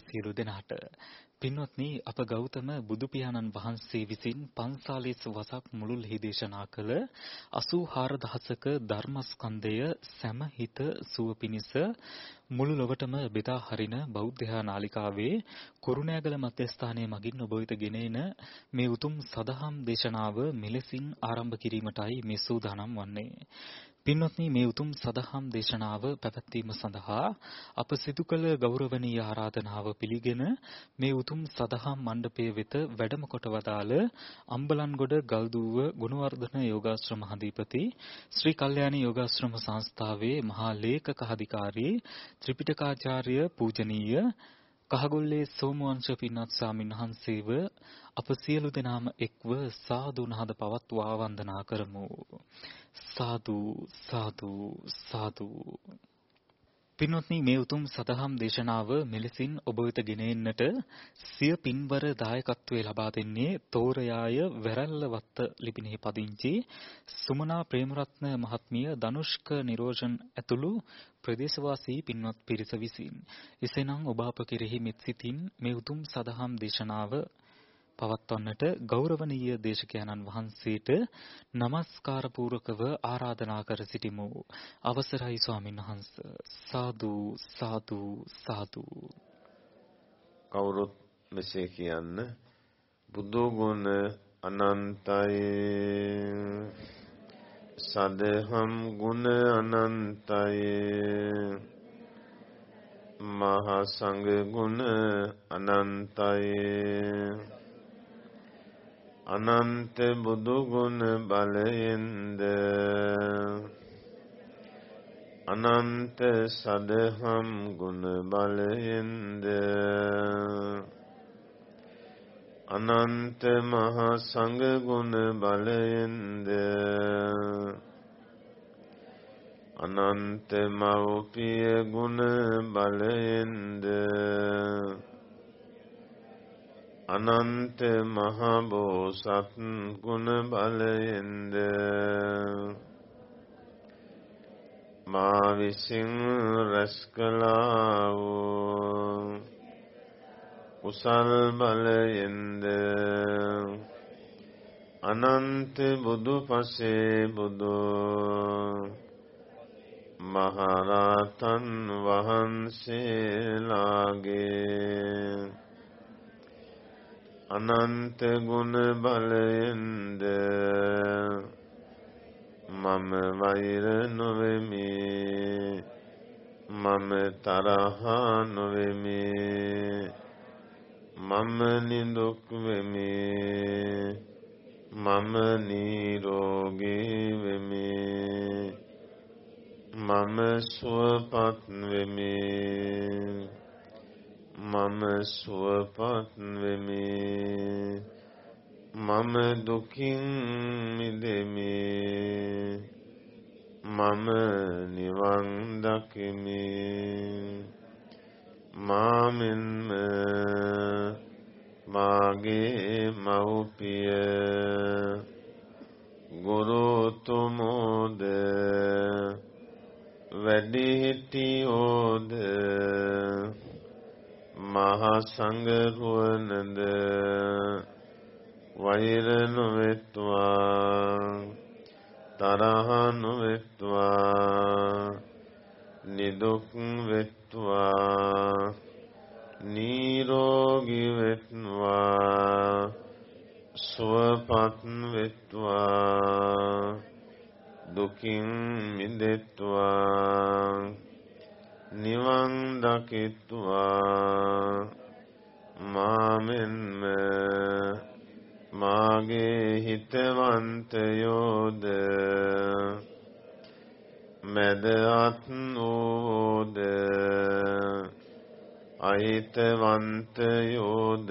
ශ්‍රද්ධාවන්ත පින්වත් ඔබ සියලු දෙනාට. පින්වත්නි අප ගෞතම බුදු පියාණන් වහන්සේ විසින් 45 වසක් මුළුල්හි දේශනා කළ 84000ක ධර්මස්කන්ධය සෑම හිත සුව පිනිස මුළු ලොවටම බෙදා හරින බෞද්ධ නාලිකාවේ කුරුණෑගල මධ්‍යස්ථානයේ මගින් ඔබ වෙත ගෙනෙන මේ උතුම් සදහම් දේශනාව මෙලෙසින් ආරම්භ කිරීමටයි මේ සූදානම් වන්නේ. පින්වත්නි මේ උතුම් සදහම් දේශනාව පැවැත්වීම සඳහා අප සිදු කළ ගෞරවනීය ආරාධනාව පිළිගෙන මේ උතුම් සදහම් මණ්ඩපයේ වෙත වැඩම කොට වදාළ අම්බලන්ගොඩ ගල්දුව ගුණවර්ධන යෝගාශ්‍රම අධිපති ශ්‍රී කල්යාණී යෝගාශ්‍රම සංස්ථාවේ මහා ලේකක අධිකාරී ත්‍රිපිටකාචාර්ය පූජනීය කහගොල්ලේ සෝමවංශ පින්වත් ස්වාමීන් වහන්සේව අප සියලු දෙනාම එක්ව සාදු නහද පවත්වා වන්දනා කරමු. සාදු සාදු සාදු. පින්වත්නි මේ උතුම් සදහම් දේශනාව මෙලෙසින් ඔබ වෙත ගෙන එන්නට සිය පින්වර දායකත්වයේ ලබා දෙන්නේ තෝරයාය වැරැල්ලවත්ත ලිපිනෙහි පදිංචි සුමනා ප්‍රේමරත්න මහත්මිය ධනුෂ්ක නිරෝෂන් ඇතුළු ප්‍රදේශවාසී පින්වත් පිරිස විසින්. එසේනම් ඔබ අප කෙරෙහි මෙත් සිතින් මේ උතුම් සදහම් දේශනාව පවත්වන්නට ගෞරවනීය දේශකයන්න් වහන්සේට নমස්කාර පූර්වකව ආරාධනා කර සිටිමු. අවසරයි ස්වාමීන් වහන්ස. සාදු සාදු සාදු. කවුරුත් මෙසේ කියන්න බුදු ගුණ අනන්තයි. සදහම් ගුණ අනන්තයි. මහා සංඝ ගුණ අනන්තයි. අනන්ත බුදු ගුණ බලයෙන්ද අනන්ත සදහම් ගුණ බලයෙන්ද අනන්ත මහා සංඝ ගුණ බලයෙන්ද අනන්ත මෞපිය ගුණ බලයෙන්ද අනන්ත මහ බෝසත් ගුණ බලයෙන්ද මා විසින් රැස් කළා වූ කුසල් බලයෙන්ද අනන්ත බුදු පසේ බුදු මහරතන් වහන්සේලාගේ අනන්ත ගුණ බලයෙන්ද මම වෛර නොවෙමි. මම තරහා නොවෙමි. මම නිදුක් වෙමි. මම නිරෝගී වෙමි. මම සුවපත් වෙමි. මම සුවපත් වෙමි. මම දුකින් මිදෙමි. මම නිවන් දකිමි. මාමින්ම මාගේ මව්පිය. ගුරුතුමෝද වැඩිහිටියෝද? මහා සංඝ රුවනද වෛර නොවෙත්වා තරහ නොවෙත්වා නිදුක් වෙත්වා නිරෝගී වෙත්වා සුවපත් වෙත්වා දුකින් මිදෙත්වා නිවන් දකිත්වා මාමෙන්ම මාගේ හිතවන්තයෝද? මැදත් වූද අහිතවන්තයෝද?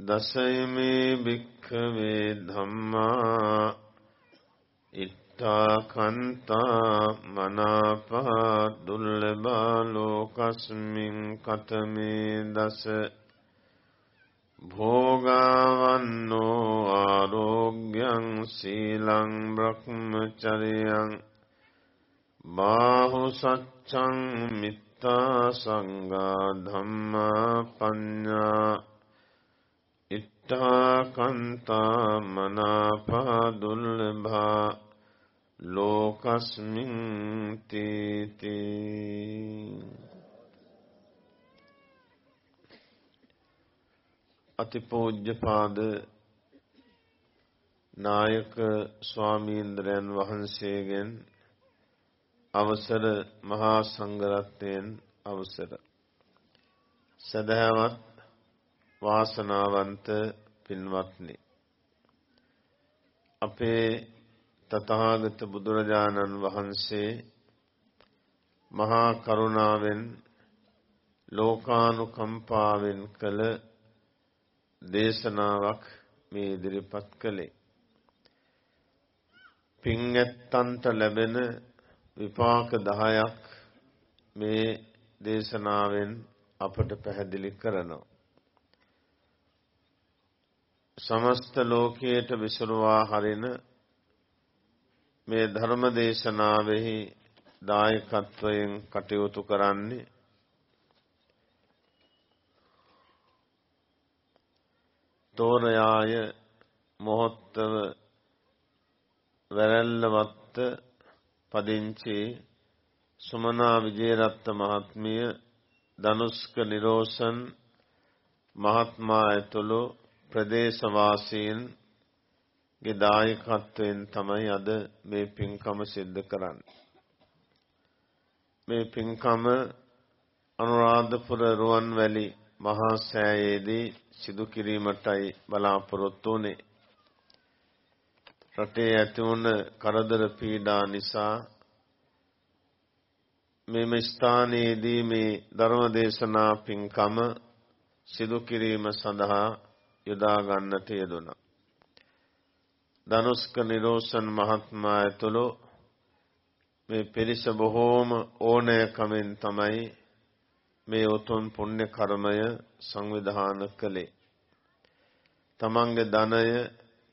දසයමේ භික්ඛවේ ධම්මා ඉත්තාකන්තා මනාපා දුර්ලභා ලෝකස්මින් කතමේ දස භෝගවන්නෝ ආරෝග්‍යං සීලං බ්‍රහ්මචරියං බාහු සච්ඡං මිත්තා සංඝා ධම්මා පඤ්ඤා ඉත්තාකන්තා මනාපා දුර්ලභා ලෝකස්මින් තීති අතිපූජ්‍යපාද නායක ස්වාමීන්ද්‍රයන් වහන්සේගෙන් අවසර මහා සංඝරත්නයෙන් අවසර සදහවත් වාසනාවන්ත පින්වත්නි. අපේ තථාගත බුදුරජාණන් වහන්සේ මහා කරුණාවෙන් ලෝකානුකම්පාවෙන් කළ දේශනාවක් මේ ඉදිරිපත් කළේ. පින් ඇත්තන්ට ලැබෙන විපාක 10ක් මේ දේශනාවෙන් අපට පැහැදිලි කරනවා. සමස්ත ලෝකයට විසුරුවා හරින මේ ධර්ම දේශනාවෙහි දායකත්වයෙන් කටයුතු කරන්නේ තෝරයාය මොහොත්තව වැරැල්ලවත්ත පදිංචි සුමනා විජේරත්ත මහත්මිය ධනුස්ක නිරෝෂන් මහත්මා ඇතුළු ප්‍රදේශවාසීන්ගේ දායකත්වයෙන් තමයි අද මේ පින්කම සිද්ධ කරන්නේ. මේ පින්කම අනුරාධපුර රුවන්වැලි මහා සෑයේදී සිදු කිරීමටයි බලාපොරොත්තු වුණේ. රටේ ඇති වුණ කරදර පීඩා නිසා මෙම ස්ථානයේදී මේ ධර්ම දේශනා පින්කම සිදු කිරීම සඳහා යොදා ගන්නට යෙදුණා. ධනුස්ක නිරෝෂන් මහත්මයා ඇතුළු මේ පිරිස බොහෝම ඕනෑකමෙන් තමයි මේ උතුම් පුණ්‍ය කර්මය සංවිධානය කළේ. තමන්ගේ ධනය,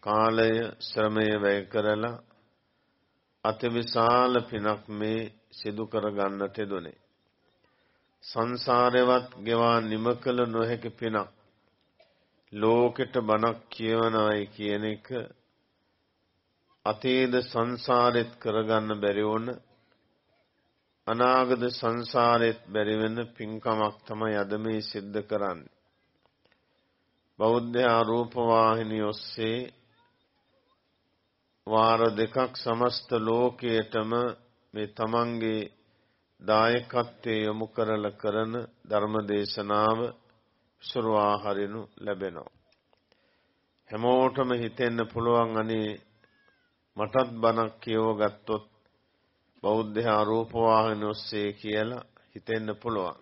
කාලය, ශ්‍රමය වැය කරලා අතිවිශාල පිනක් මේ සිදු කර ගන්නට යෙදුනේ. සංසාරේවත් ගෙවා නිම කළ නොහැකි පිනක්. ලෝකෙට බණක් කියවනයි කියන එක අතීත සංසාරෙත් කරගන්න බැරි වුණ අනාගත සංසාරෙත් බැරි වෙන පින්කමක් තමයි අද මේ සිද්ධ කරන්නේ. බෞද්ධ ආරූප වාහිනිය ඔස්සේ වාර දෙකක් සමස්ත ලෝකයටම මේ තමන්ගේ දායකත්වයේ යොමු කරලා කරන ධර්ම දේශනාව සුරවා හරිනු ලැබෙනවා. හැමෝටම හිතෙන්න පුළුවන් අනේ මටත් බණක් කියව ගත්තොත් බෞද්ධ ආරෝප වාහන ඔස්සේ කියලා හිතෙන්න පුළුවන්.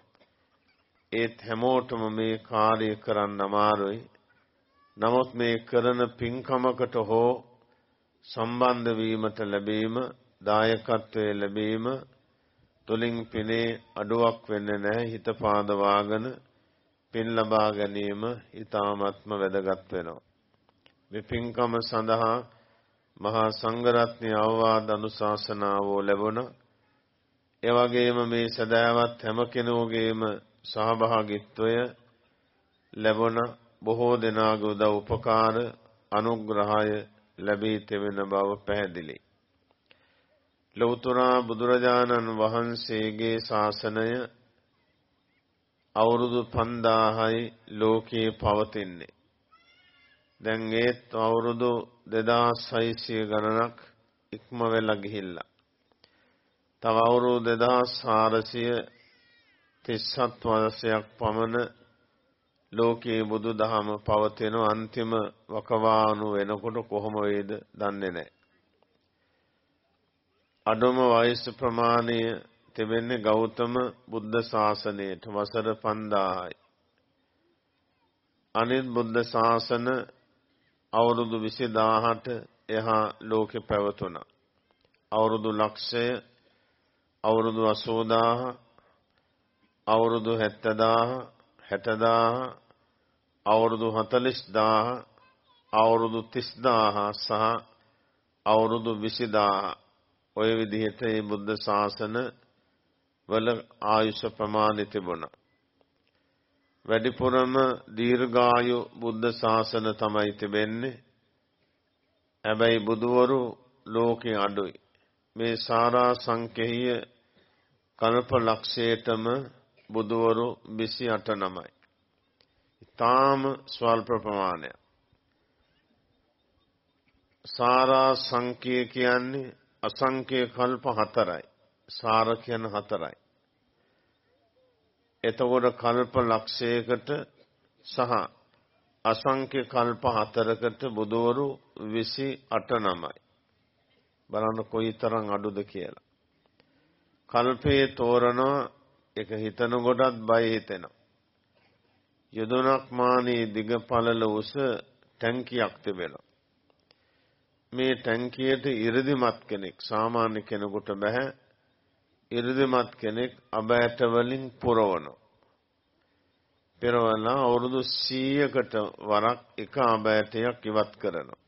ඒත් හැමෝටම මේ කාර්ය කරන්න අමාරුයි. නමුත් මේ කරන පින්කමකට හෝ සම්බන්ධ වීමට ලැබීම, දායකත්වයේ ලැබීම තුලින් පිනේ අඩුවක් වෙන්නේ නැහැ. හිත පාදවාගෙන පින් ලබා ගැනීම ඊ타ත්ම වැදගත් වෙනවා. මේ පින්කම සඳහා මහා සංඝරත්නයේ අවවාද අනුශාසනාවෝ ලැබුණා. ඒ වගේම මේ සදාවත් හැම කෙනෙකුගේම සහභාගීත්වය ලැබුණ බොහෝ දෙනාගේ උදව් උපකාර අනුග්‍රහය ලැබී තිබෙන බව පැහැදිලි. ලෞතර බුදුරජාණන් වහන්සේගේ ශාසනය අවුරුදු 5000යි ලෝකේ පවතින්නේ. දැන් ඒත් අවුරුදු 2600 ගණනක් ඉක්ම වෙලා ගිහිල්ලා. තව අවුරුදු 2437 වසරයක් පමණ ලෝකයේ බුදු දහම පවතින අන්තිම වකවානු වෙනකොට කොහොම වේද දන්නේ නැහැ. අඩුම වයස ප්‍රමාණය තිබෙන්නේ ගෞතම බුද්ධ ශාසනයට වසර 5000යි. අනිත් බුද්ධ ශාසන අවුරුදු 20000ට එහා ලෝකෙ පැවතුණා. අවුරුදු ලක්ෂය අවුරුදු 80000 අවුරුදු 70000 60000 අවුරුදු 40000 අවුරුදු 30000 සහ අවුරුදු 20000 ඔය විදිහට මේ බුද්ධ ශාසන වල ආයුෂ ප්‍රමාණය තිබුණා. වැඩිපුරම දීර්ඝායු බුද්ධ ශාසන තමයි තිබෙන්නේ. හැබැයි බුදවරු ලෝකේ අඩුයි. මේ සාරා සංකේය කල්ප ලක්ෂයටම බුදවරු 28 නමයි. ඊටාම ස්වල්ප ප්‍රමාණයක්. සාරා සංකේය කියන්නේ අසංකේය කල්ප හතරයි. සාර කියන හතරයි. එතකොට කල්ප ලක්ෂයකට සහ අසංඛ්‍ය කල්ප හතරකට බුදවරු 28 නමයි. බලන්න කොයිතරම් අඩුද කියලා. කල්පයේ තෝරනවා එක හිතන කොටත් බය හිතෙනවා. යදුනක් මානේ දිග පළල උස ටැංකියක් තිබෙනවා. මේ ටැංකියට ඉරදිමත් කෙනෙක් සාමාන්‍ය කෙනෙකුට බෑ ඉරදිමත් කෙනෙක් අබෑට වලින් පුරවනවා. පෙරවලා අවුරුදු 100කට වරක් එක අබෑටයක් ඉවත් කරනවා.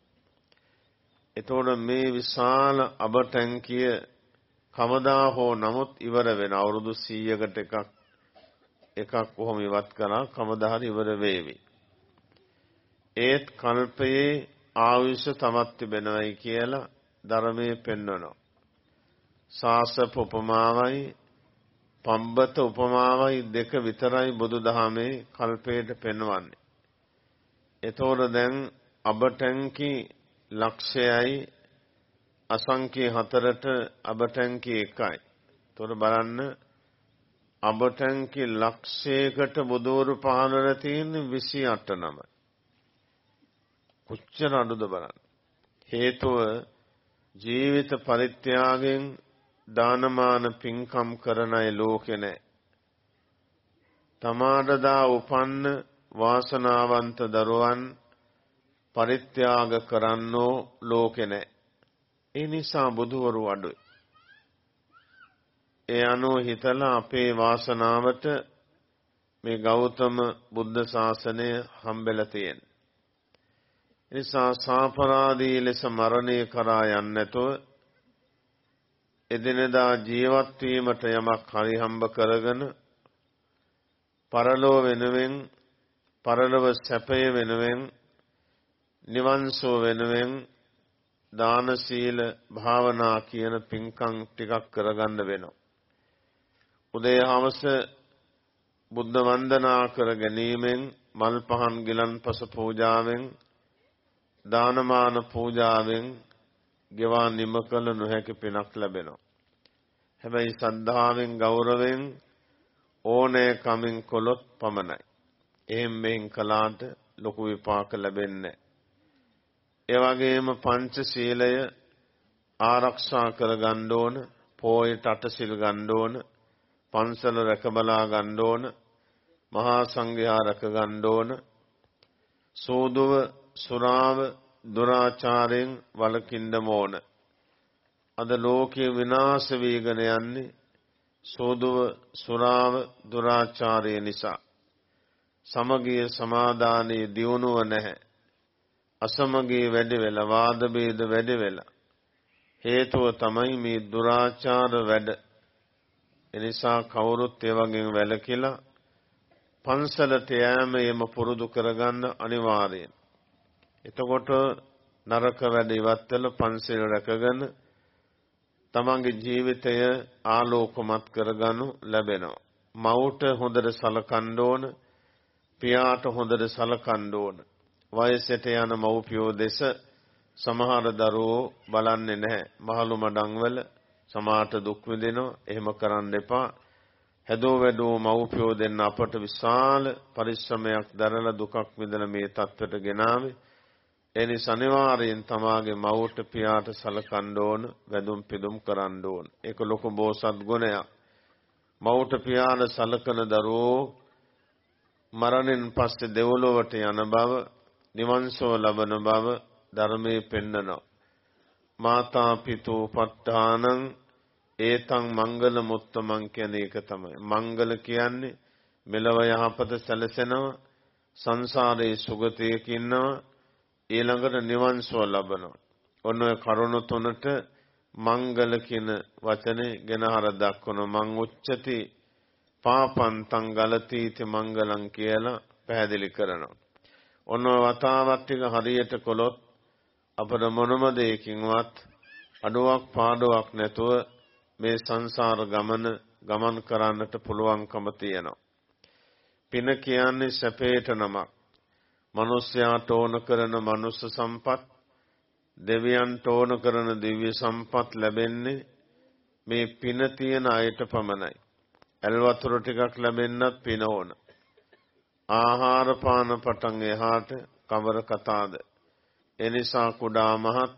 එතකොට මේ විශාල අබ ටැංකිය කවදා හෝ නමුත් ඉවර වෙන අවුරුදු 100කට එකක් එකක් කොහොම ඉවත් කරා කවදා හරි ඉවර වේවි. ඒත් කල්පයේ ආයුෂ තමත් තිබෙනවයි කියලා ධර්මයේ පෙන්වනවා. සාසප උපමාවයි පම්බත උපමාවයි දෙක විතරයි බුදුදහමේ කල්පයට පෙන්වන්නේ. එතකොට දැන් අබටැංකි ලක්ෂයයි අසංඛ්‍ය හතරට අබටැංකි එකයි. එතකොට බලන්න අබටැංකි ලක්ෂයකට බුදවරු පහළර තියෙන 28 නමයි. කොච්චර අඩුද බලන්න. හේතුව ජීවිත පරිත්‍යාගයෙන් දානමාන පින්කම් කරන අය ලෝකේ නැහැ. තමාටදා උපන්න වාසනාවන්ත දරුවන් පරිත්‍යාග කරන්නෝ ලෝකේ නැහැ. ඒ නිසා බුදුවරු අඩුයි. ඒ අනුව හිතලා අපේ වාසනාවට මේ ගෞතම බුද්ධ ශාසනය හම්බෙලා තියෙන. නිසා සාපරාදී ලෙස මරණය කරා යන්නේ නැතුව එදිනෙදා ජීවත් වීමට යමක් හරි හම්බ කරගෙන පරලෝ වෙනුවෙන් පරලොව සැපය වෙනුවෙන් නිවන් සුව වෙනුවෙන් දාන සීල භාවනා කියන පින්කම් ටිකක් කරගන්න වෙනවා. උදේ හවස බුද්ධ වන්දනා කර ගැනීමෙන් මල් පහන් ගිලන්පස පූජාවෙන් දානමාන පූජාවෙන් ගෙවා නිම කළ නොහැකි පිනක් ලැබෙනවා. හැබැයි සද්ධාවෙන් ගෞරවයෙන් ඕනෑ කමින් කොළොත් පමණයි. එහෙම මෙහෙන් කළාට ලොකු විපාක ලැබෙන්නේ ඒ වගේම පංච සීලය ආරක්ෂා කර ගන්න ඕන, පොයට අටසිල් ගන්න ඕන, පන්සල රැක බලා ගන්න ඕන, මහා සංඝයා රැක ගන්න ඕන, සෝදුව සුරාව දුරාචාරයෙන් වළකින්න ඕන. අද ලෝකයේ විනාශ වීගෙන යන්නේ සෝදුව සුරාව දුරාචාරය නිසා. සමගිය සමාදානයේ දියුණුව නැහැ. අසමගිය වැඩි වෙලා වාද ભેද වැඩි වෙලා. හේතුව තමයි මේ දුරාචාර වැඩ. එනිසා කවුරුත් ඒ වගේ වැළකීලා පන්සලට යෑම එම පුරුදු කරගන්න අනිවාර්යයි. එතකොට නරක වැඩ ඉවත් වෙලා පන්සල් රැකගෙන තමන්ගේ ජීවිතය ආලෝකමත් කරගනු ලැබෙනවා. මවුට හොඳට සලකන්න ඕන, පියාට හොඳට සලකන්න ඕන. වයසට යන මව්පියෝ දෙස සමහර දරුවෝ බලන්නේ නැහැ. මහලු මඩංවල සමාට දුක් විඳිනවා. එහෙම කරන්න එපා. හැදෝ වැඩෝ මව්පියෝ දෙන්න අපට විශාල පරිශ්‍රමයක් දරලා දුකක් විඳලා මේ තත්ත්වයට ගෙනාවේ. එනිස අනිවාර්යෙන් තමාගේ මව්ට පියාට සලකන්න ඕන වැඳුම් පිදුම් කරන්න ඕන. ඒක ලොකු බෝසත් ගුණයක්. මව්ට පියාට සලකන දරුවෝ මරණයෙන් පස්සේ දෙව්ලොවට යන බව, නිවන්සෝ ලබන බව ධර්මයේ පෙන්නනවා. මාතා පිතෝ පට්ඨානං ඒතං මංගල මුත්තමං කියන එක තමයි. මංගල කියන්නේ මෙලව යහපත සැලසෙනවා, සංසාරයේ සුගතියක ඉන්නවා, ඊළඟට නිවන් සුව ලබනවා. ඔන්න ඔය කරුණු තුනට මංගල කියන වචනේ ගෙනහර දක්වන මං උච්චති පාපන්තං ගලතීති මංගලං කියලා පැහැදිලි කරනවා. ඔන්න ඔය වතාවත් ටික හරියට කළොත් අපට මොනම දෙයකින්වත් අඩුවක් පාඩුවක් නැතුව මේ සංසාර ගමන ගමන් කරන්නට පුළුවන්කම තියෙනවා. පින කියන්නේ සැපේට නමක්. මිනිස්යාට ඕන කරන මනුස්ස සම්පත් දෙවියන්ට ඕන කරන දිව්‍ය සම්පත් ලැබෙන්නේ මේ පින තියෙන අයට පමණයි. ඇල් වතුර ටිකක් ලැබෙන්නත් පින ඕන. ආහාර පාන පටන් එහාට කවර කතාද? එනිසා කුඩා මහත්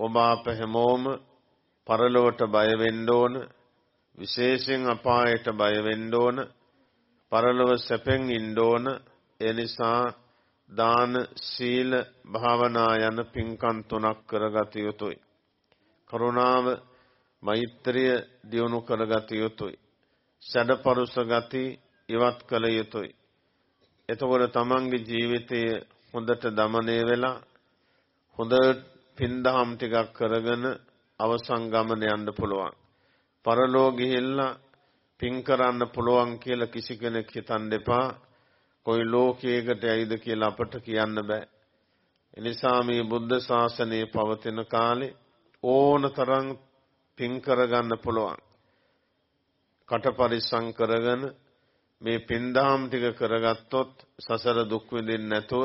ඔබ අප හැමෝම පරලොවට බය වෙන්න ඕන. විශේෂයෙන් අපායට බය වෙන්න ඕන. පරලොව සැපෙන් ඉන්න ඕන. එනිසා දාන සීල භාවනා යන පින්කම් තුනක් කරගත යුතුය. කරුණාව මෛත්‍රිය දියුණු කරගත යුතුය. සැඩපරුස ගති ඉවත් කළ යුතුය. එතකොට තමන්ගේ ජීවිතය හොඳට দমনය වෙලා හොඳ පින්දහම් ටිකක් කරගෙන අවසන් ගමන යන්න පුළුවන්. පරලෝ ගිහිල්ලා පින් කරන්න පුළුවන් කියලා කිසි කෙනෙක් හිතන්න එපා. කොයි ලෝකයකට ඇයිද කියලා අපට කියන්න බෑ. එනිසා මේ බුද්ධ ශාසනයේ පවතින කාලේ ඕන තරම් පින් කරගන්න පුළුවන්. කට පරිස්සම් කරගෙන මේ පින්දහම් ටික කරගත්තොත් සසර දුක් විඳින්න නැතුව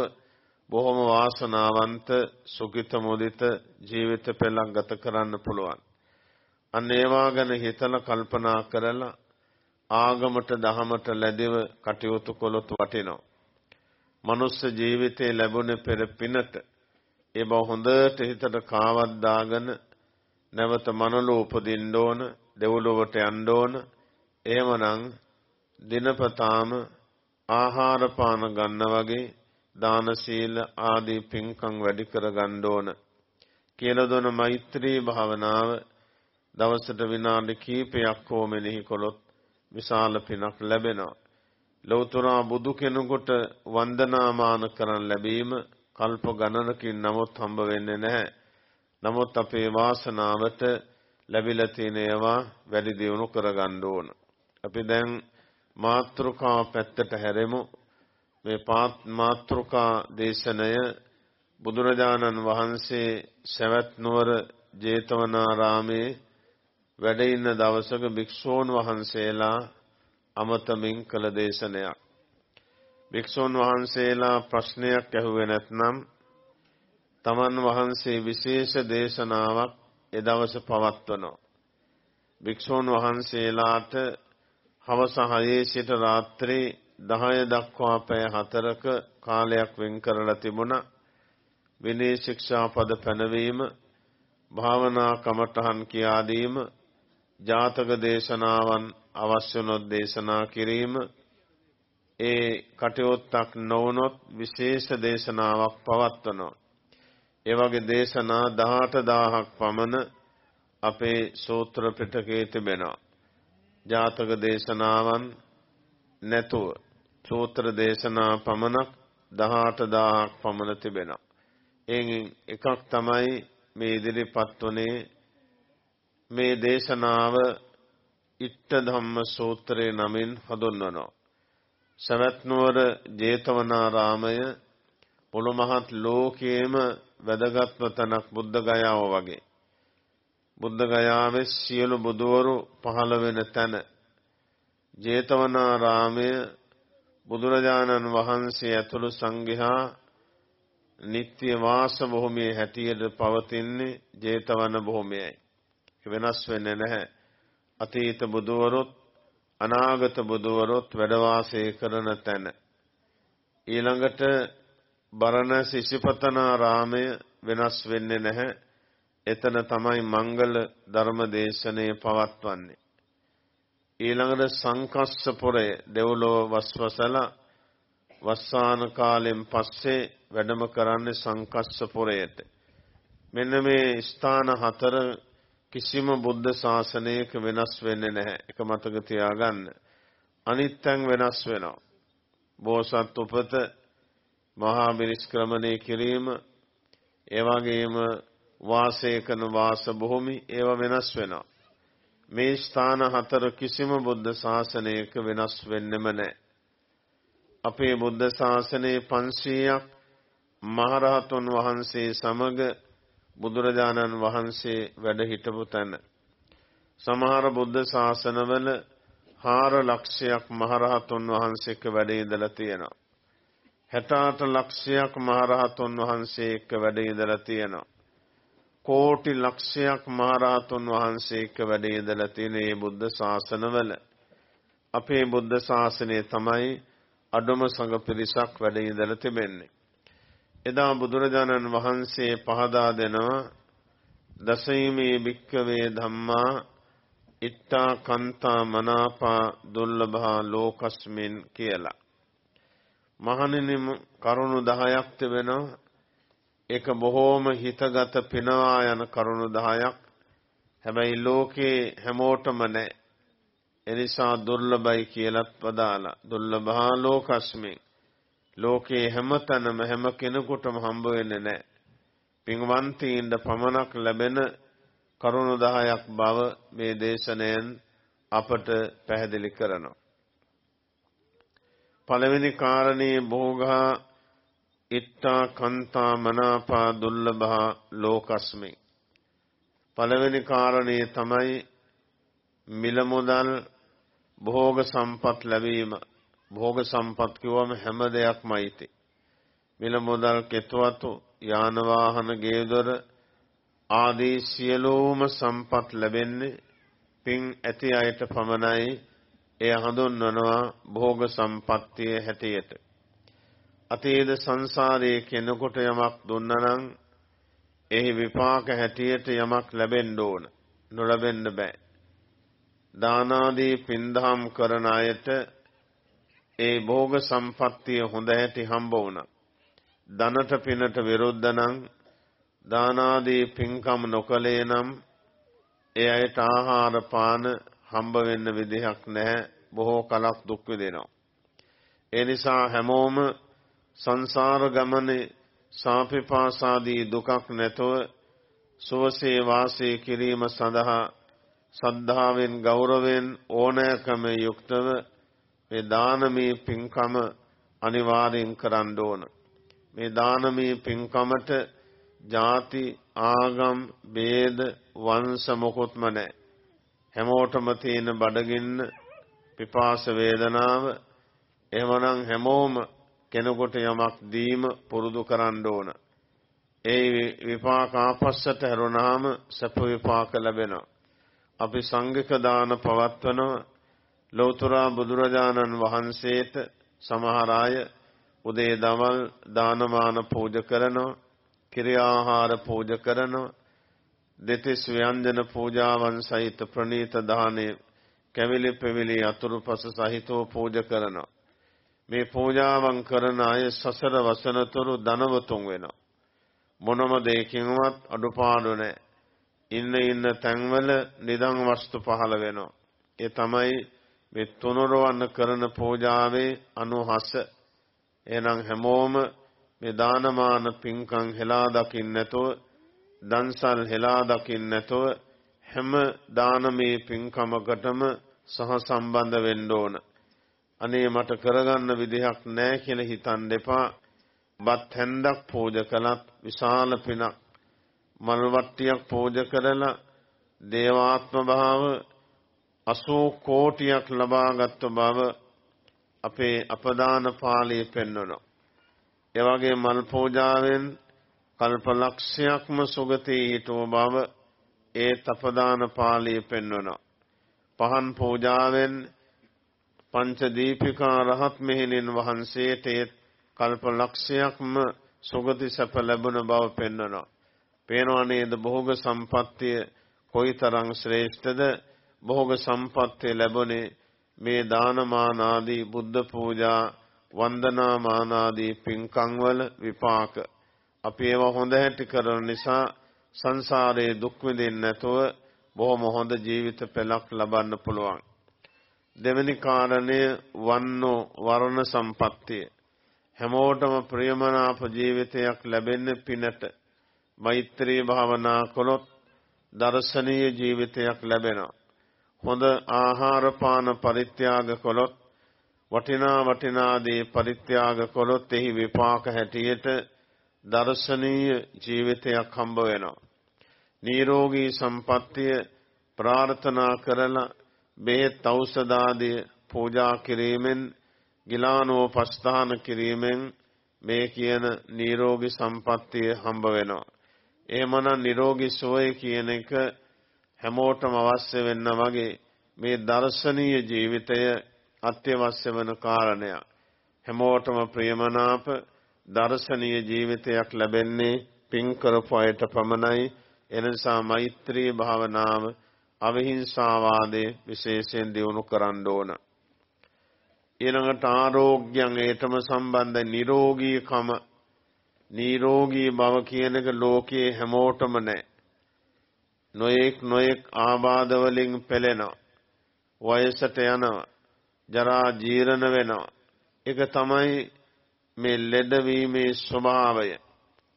බොහොම වාසනාවන්ත සුඛිත මොදිත ජීවිත පෙළක් ගත කරන්න පුළුවන්. අන්න ඒවා ගැන හිතලා කල්පනා කරලා ආගමට දහමට ලැබෙව කටයුතු කළොත් වටිනවා. මනුස්ස ජීවිතේ ලැබුණේ පෙර පිනට ඒ බව හොඳට හිතට කාවත් දාගෙන නැවත මනලෝ උපදින්න ඕන, දෙව්ලොවට යන්න ඕන. එහෙමනම් දිනපතාම ආහාර පාන ගන්න වගේ දාන සීල ආදී පින්කම් වැඩි කර ගන්න ඕන. කියලා දුන මෛත්‍රී භාවනාව දවසට විනාඩි කීපයක් හෝ මෙනෙහි කළොත් විශාල පිනක් ලැබෙනවා. ලෞතර බුදු කෙනෙකුට වන්දනාමාන කරන් ලැබීම කල්ප ගණනකින් නමුත් හම්බ වෙන්නේ නැහැ. නමුත් අපේ වාසනාවට ලැබිලා තියෙන ඒවා වැඩි දියුණු කරගන්න ඕන. අපි දැන් මාත්‍රිකා පැත්තට හැරෙමු. මේ මාත්‍රිකා දේශනය බුදුරජාණන් වහන්සේ සවැත් නුවර ජේතවනාරාමේ වැඩ ඉන්න දවසක භික්ෂූන් වහන්සේලා අමතමින් කළ දේශනයක්. භික්ෂූන් වහන්සේලා ප්‍රශ්නයක් ඇහුවේ නැත්නම් තමන් වහන්සේ විශේෂ දේශනාවක් එදවස පවත්වනවා. භික්ෂූන් වහන්සේලාට හවස 6 සිට රාත්‍රී 10 දක්වා පැය 4ක කාලයක් වෙන් කරලා තිබුණා. විනය ශික්ෂා පද පැනවීම, භාවනා කමඨහන් කියා දීම, ජාතක දේශනාවන් අවශ්‍ය නොත් දේශනා කිරීම, ඒ කටයුත්තක් නොවුනොත් විශේෂ දේශනාවක් පවත්වනවා. ඒ වගේ දේශනා 18000ක් පමණ අපේ සූත්‍ර පිටකයේ තිබෙනවා. ජාතක දේශනාවන් නැතුව සූත්‍ර දේශනා පමණක් 18000ක් පමණ තිබෙනවා. එයින් එකක් තමයි මේ ඉදිරිපත් වනේ මේ දේශනාව ඉට්ඨ ධම්ම සූත්‍රයේ නමින් හඳුන්වනවා. සවැත් නුවර ජේතවනාරාමය පොළොමහත් ලෝකයේම වැදගත්ම තැනක් බුද්ධ ගයාව වගේ. බුද්ධ ගයාවේ සියලු බුදවරු පහළ වෙන තැන. ජේතවනාරාමය බුදුරජාණන් වහන්සේ ඇතුළු සංඝයා නිත්‍ය වාස භූමියේ හැටියට පවතින්නේ ජේතවන භූමියයි. වෙනස් වෙන්නේ නැහැ. අතීත බුදුවරුත් අනාගත බුදුවරුත් වැඩ වාසය කරන තැන. ඊළඟට බරණැස ඉසිපතනාරාමය වෙනස් වෙන්නේ නැහැ. එතන තමයි මංගල ධර්ම දේශනය පවත්වන්නේ. ඊළඟට සංකස්සපුරය දෙව්ලොව වස්වසලා වස්සාන කාලෙන් පස්සේ වැඩම කරන්නේ සංකස්සපුරයට. මෙන්න මේ ස්ථාන හතර කිසිම බුද්ධ ශාසනයක වෙනස් වෙන්නේ නැහැ. එක මතක තියාගන්න. අනිත් තැන් වෙනස් වෙනවා. බෝසත් උපත මහා බිරිස්ක්‍රමණය කිරීම ඒ වගේම වාසය කරන වාස භූමි ඒවා වෙනස් වෙනවා. මේ ස්ථාන හතර කිසිම බුද්ධ ශාසනයක වෙනස් වෙන්නෙම නැහැ. අපේ බුද්ධ ශාසනයේ 500ක් මහරහතුන් වහන්සේ සමග බුදුරජාණන් වහන්සේ වැඩ හිටපු තැන. සමහර බුද්ධ ශාසනවල 4 ලක්ෂයක් මහරහතුන් වහන්සේක වැඩ ඉඳලා තියෙනවා. 68 ලක්ෂයක් මහරහතුන් වහන්සේ එක්ක වැඩ ඉඳලා තියෙනවා. කෝටි ලක්ෂයක් මහරහතුන් වහන්සේ එක්ක වැඩ ඉඳලා තියෙන මේ බුද්ධ ශාසනවල අපේ බුද්ධ ශාසනය තමයි අඩුම සංඝ පිරිසක් වැඩ ඉඳලා තිබෙන්නේ. එදා බුදුරජාණන් වහන්සේ පහදා දෙනවා දසීමේ භික්කවේ ධම්මා ඉත්තා කන්තා මනාපා දුර්ලභා ලෝකස්මින් කියලා. මහණෙනි කරුණු 10ක් තිබෙනවා. ඒක බොහෝම හිතගත පිනවා යන කරුණු 10ක්. හැබැයි ලෝකේ හැමෝටම නැහැ. එනිසා දුර්ලභයි කියලත් වදාලා. දුර්ලභා ලෝකස්මින්. ලෝකේ හැමතැනම හැම කෙනෙකුටම හම්බ වෙන්නේ නැහැ. පින්වන්තීන්ට පමණක් ලැබෙන කරුණු 10ක් බව මේ දේශනයෙන් අපට පැහැදිලි කරනවා. පළවෙනි කාරණේ භෝගා ඉත්තා කන්තා මනාපා දුර්ලභා ලෝකස්මි. පළවෙනි කාරණේ තමයි මිල මුදල් භෝග සම්පත් ලැබීම භෝග සම්පත් කිව්වම හැම දෙයක්ම අයිති. මිල මුදල් කෙතවතු යාන වාහන ගේදොර ආදී සියලුම සම්පත් ලැබෙන්නේ පින් ඇති අයට පමණයි එය හඳුන්වනවා භෝග සම්පත්තිය හැටියට. අතීත සංසාරයේ කෙනෙකුට යමක් දුන්නනම් එහි විපාක හැටියට යමක් ලැබෙන්න ඕන. නොලැබෙන්න බෑ. දානාදී පින්දහම් කරන අයට ඒ භෝග සම්පත්තිය හොඳ ඇති හම්බ වුණා. ධනට පිනට විරුද්ධ නම් දානාදී පින්කම් නොකලේ නම් ඒ අයට ආහාර පාන හම්බ වෙන්න විදිහක් නැහැ. බොහෝ කලක් දුක් විඳිනවා. ඒ නිසා හැමෝම සංසාර ගමනේ සාපේපාසාදී දුකක් නැතව සුවසේ වාසය කිරීම සඳහා සද්ධාවෙන් ගෞරවයෙන් ඕනෑකම යුක්තව මේ දානමී පින්කම අනිවාර්යෙන් කරන්න ඕන. මේ දානමී පින්කමට ಜಾති ආගම් ભેද වංශ මොකොත්ම නැහැ. හැමෝටම තියෙන බඩගින්න පිපාස වේදනාව එහෙමනම් හැමෝම කෙනෙකුට යමක් දීම පුරුදු කරන්න ඕන. ඒ විපාක ආපස්සට හැරුණාම සැප විපාක ලැබෙනවා. අපි සංඝික දාන පවත්වනවා ලෞතර බුදුරජාණන් වහන්සේට සමහර අය උදේ දවල් දානමාන පූජ කරනවා කිරියාහාර පූජ කරනවා දෙතිස් ව්‍යංජන පූජාවන් සහිත ප්‍රණීත දානේ කැවිලි පෙවිලි අතුරුපස සහිතව පූජ කරනවා. මේ පූජාවන් කරන අය සසර වසනතුරු ධනවතුන් වෙනවා. මොනම දෙයකින්වත් අඩුපාඩු නැහැ. ඉන්න ඉන්න තැන්වල නිදන් වස්තු පහළ වෙනවා. ඒ තමයි මේ තුනුරවන්න කරන පූජාවේ අනුහස එහෙනම් හැමෝම මේ දානමාන පින්කම් හෙලා දකින්න නැතුව දන්සල් හෙලා දකින්න නැතුව හැම දානමේ පින්කමකටම සහ සම්බන්ධ වෙන්න ඕන. අනේ මට කරගන්න විදිහක් නැහැ කියලා හිතන්න එපා. බත් හැන්දක් පූජ කළත් විශාල පිනක්. මල් වට්ටියක් පූජ කරලා දේවාත්ම භාව 80 කෝටියක් ලබාගත් බව අපේ අපදාන පාළියේ පෙන්වනවා. ඒ වගේ මල් පූජාවෙන් කල්ප ලක්ෂයක්ම සුගතී හිටව බව ඒ තපදාන පාළියේ පෙන්වනවා. පහන් පූජාවෙන් පංච දීපිකා රහත් මෙහෙණින් වහන්සේට ඒ කල්ප ලක්ෂයක්ම සුගති සැප ලැබුණ බව පෙන්වනවා. පේනවා නේද භෝග සම්පත්තිය කොයිතරම් ශ්‍රේෂ්ඨද භෝග සම්පත්තිය ලැබුණේ මේ දානමාන ආදී බුද්ධ පූජා වන්දනාමාන ආදී පින්කම් වල විපාක. අපි ඒවා හොඳ හැටි කරන නිසා සංසාරයේ දුක් විඳින්න නැතුව බොහොම හොඳ ජීවිත පෙළක් ලබන්න පුළුවන්. දෙවෙනි කාරණය වන්නෝ වර්ණ සම්පත්තිය. හැමෝටම ප්‍රියමනාප ජීවිතයක් ලැබෙන්නේ පිනට මෛත්‍රී භාවනා කළොත් දර්ශනීය ජීවිතයක් ලැබෙනවා. හොඳ ආහාර පාන පරිත්‍යාග කළොත් වටිනා වටිනා දේ පරිත්‍යාග කළොත් එහි විපාක හැටියට දර්ශනීය ජීවිතයක් හම්බ වෙනවා. නිරෝගී සම්පත්තිය ප්‍රාර්ථනා කරලා බෙහෙත් ඖෂධ ආදී පූජා කිරීමෙන් ගිලානෝපස්ථාන කිරීමෙන් මේ කියන නිරෝගී සම්පත්තිය හම්බ වෙනවා. එහෙමනම් නිරෝගී සුවය කියන එක හැමෝටම අවශ්‍ය වෙන්න වගේ මේ දර්ශනීය ජීවිතය අත්‍යවශ්‍ය වන කාරණයක්. හැමෝටම ප්‍රියමනාප දර්ශනීය ජීවිතයක් ලැබෙන්නේ පින් කරපු අයට පමණයි. එනිසා මෛත්‍රී භාවනාව අවිහිංසාවාදයේ විශේෂයෙන් දියුණු කරන්න ඕන. ඊළඟට ආරෝග්‍යං ඒටම සම්බන්ධ නිරෝගීකම නිරෝගී බව කියන එක ලෝකයේ හැමෝටම නැහැ. නොයෙක් නොයෙක් ආබාධ වලින් පෙළෙනවා. වයසට යනවා. ජරා ජීර්ණ වෙනවා. ඒක තමයි මේ ලෙඩවීමේ ස්වභාවය.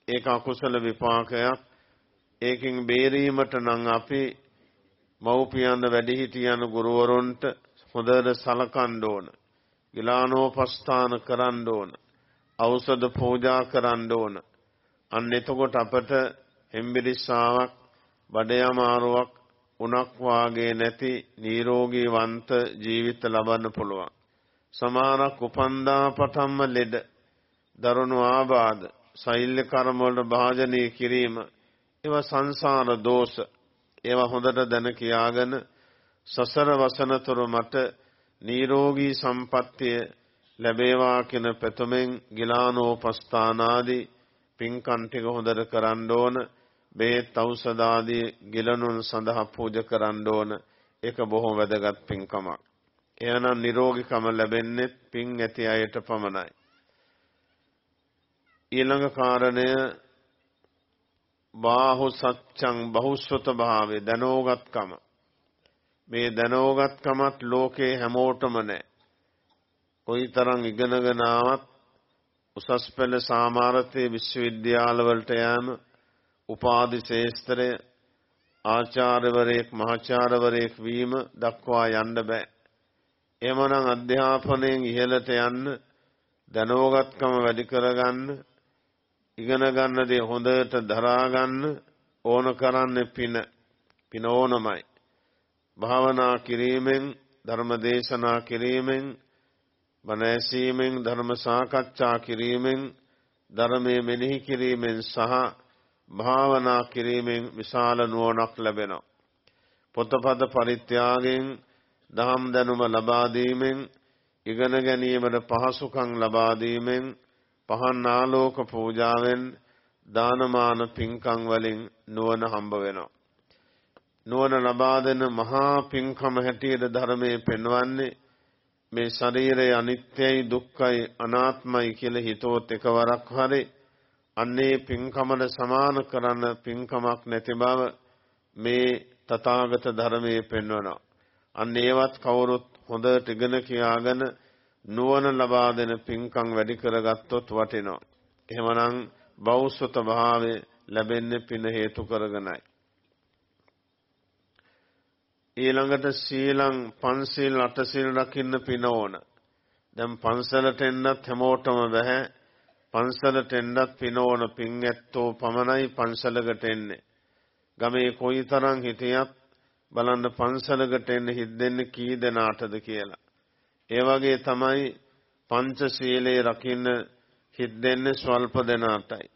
ඒක අකුසල විපාකයක්. ඒකෙන් බේරීමට නම් අපි මව්පියන් වැඩිහිටියන් ගුරුවරුන්ට හොඳට සලකන්න ඕන. ගිලානෝපස්ථාන කරන්න ඕන. ඖෂධ පූජා කරන්න ඕන. අන්න එතකොට අපට හෙම්බිරිස්සාවක් බඩේ අමාරුවක් උණක් වාගේ නැති නිරෝගී වන්ත ජීවිත ලබන්න පුළුවන්. සමානක් උපන්දා පටන්ම ලෙඩ දරුණු ආබාධ සෛල්‍ය කර්ම වලට භාජනය කිරීම ඒවා සංසාර දෝෂ ඒවා හොඳට දැන කියාගෙන සසර වසනතුරු මට නිරෝගී සම්පත්තිය ලැබේවා කියන පෙතමෙන් ගිලානෝපස්ථානාදී පින්කම් ටික හොඳට කරන්න ඕන බේත් ඖෂධ ආදී ගිලනුන් සඳහා පූජා කරන්න ඕන ඒක බොහොම වැදගත් පින්කමක්. එයනම් නිරෝගීකම ලැබෙන්නේ පින් ඇති අයට පමණයි. ඊළඟ කාරණය බාහු සත්‍යං බහුශ්‍රත භාවය දැනෝගත්කම මේ දැනෝගත්කමත් ලෝකේ හැමෝටම නැහැ. කොයිතරම් ඉගෙනගෙන ආවත් උසස් පෙළ සාමාර්ථයේ විශ්වවිද්‍යාලවලට යෑම උපාධි ශේස්ත්‍රය ආචාර්යවරයෙක් මහාචාර්යවරයෙක් වීම දක්වා යන්න බෑ. එමනම් අධ්‍යාපනයෙන් ඉහළට යන්න දැනුවගත්කම වැඩි කරගන්න ඉගෙන ගන්න දේ හොඳට දරා ගන්න ඕන කරන්නේ පින පින ඕනමයි. භාවනා කිරීමෙන් ධර්ම දේශනා කිරීමෙන් බණ ඇසීමෙන් ධර්ම සාකච්ඡා කිරීමෙන් ධර්මයේ මෙනෙහි කිරීමෙන් සහ භාවනා කිරීමෙන් විශාල නුවණක් ලැබෙනවා. පොතපත පරිත්‍යාගයෙන් දහම් දැනුම ලබා දීමෙන් ඉගෙන ගැනීමට පහසුකම් ලබා දීමෙන් පහන් ආලෝක පූජාවෙන් දානමාන පින්කම් වලින් නුවණ හම්බ වෙනවා. නුවණ ලබා දෙන මහා පින්කම හැටියට ධර්මයේ පෙන්වන්නේ මේ ශරීරය අනිත්‍යයි දුක්ඛයි අනාත්මයි කියලා හිතුවොත් එකවරක් හරි අන්නේ පින්කමන සමාන කරන්න පින්කමක් නැති බව මේ තථාගත ධර්මයේ පෙන්වනවා. අන්න ඒවත් කවුරුත් හොඳට ඉගෙන කියාගෙන නුවණ ලබා දෙන පින්කම් වැඩි කරගත්තොත් වටිනවා. එහෙමනම් බෞද්ධ භාවය ලැබෙන්නේ පින හේතු කරගෙනයි. ඊළඟට සීලං පන්සිල් අටසිල් රකින්න පින ඕන. දැන් පන්සලට එන්නත් හැමෝටම බෑ. පන්සලට එන්නත් පින ඕන පින් ඇත්තෝ පමණයි පන්සලකට එන්නේ. ගමේ කොයිතරම් හිටියත් බලන්න පන්සලකට එන්න හිද්දෙන්නේ කී දෙනාටද කියලා. ඒ වගේ තමයි පංචශීලයේ රකින්න හිද්දෙන්නේ ස්වල්ප දෙනාටයි.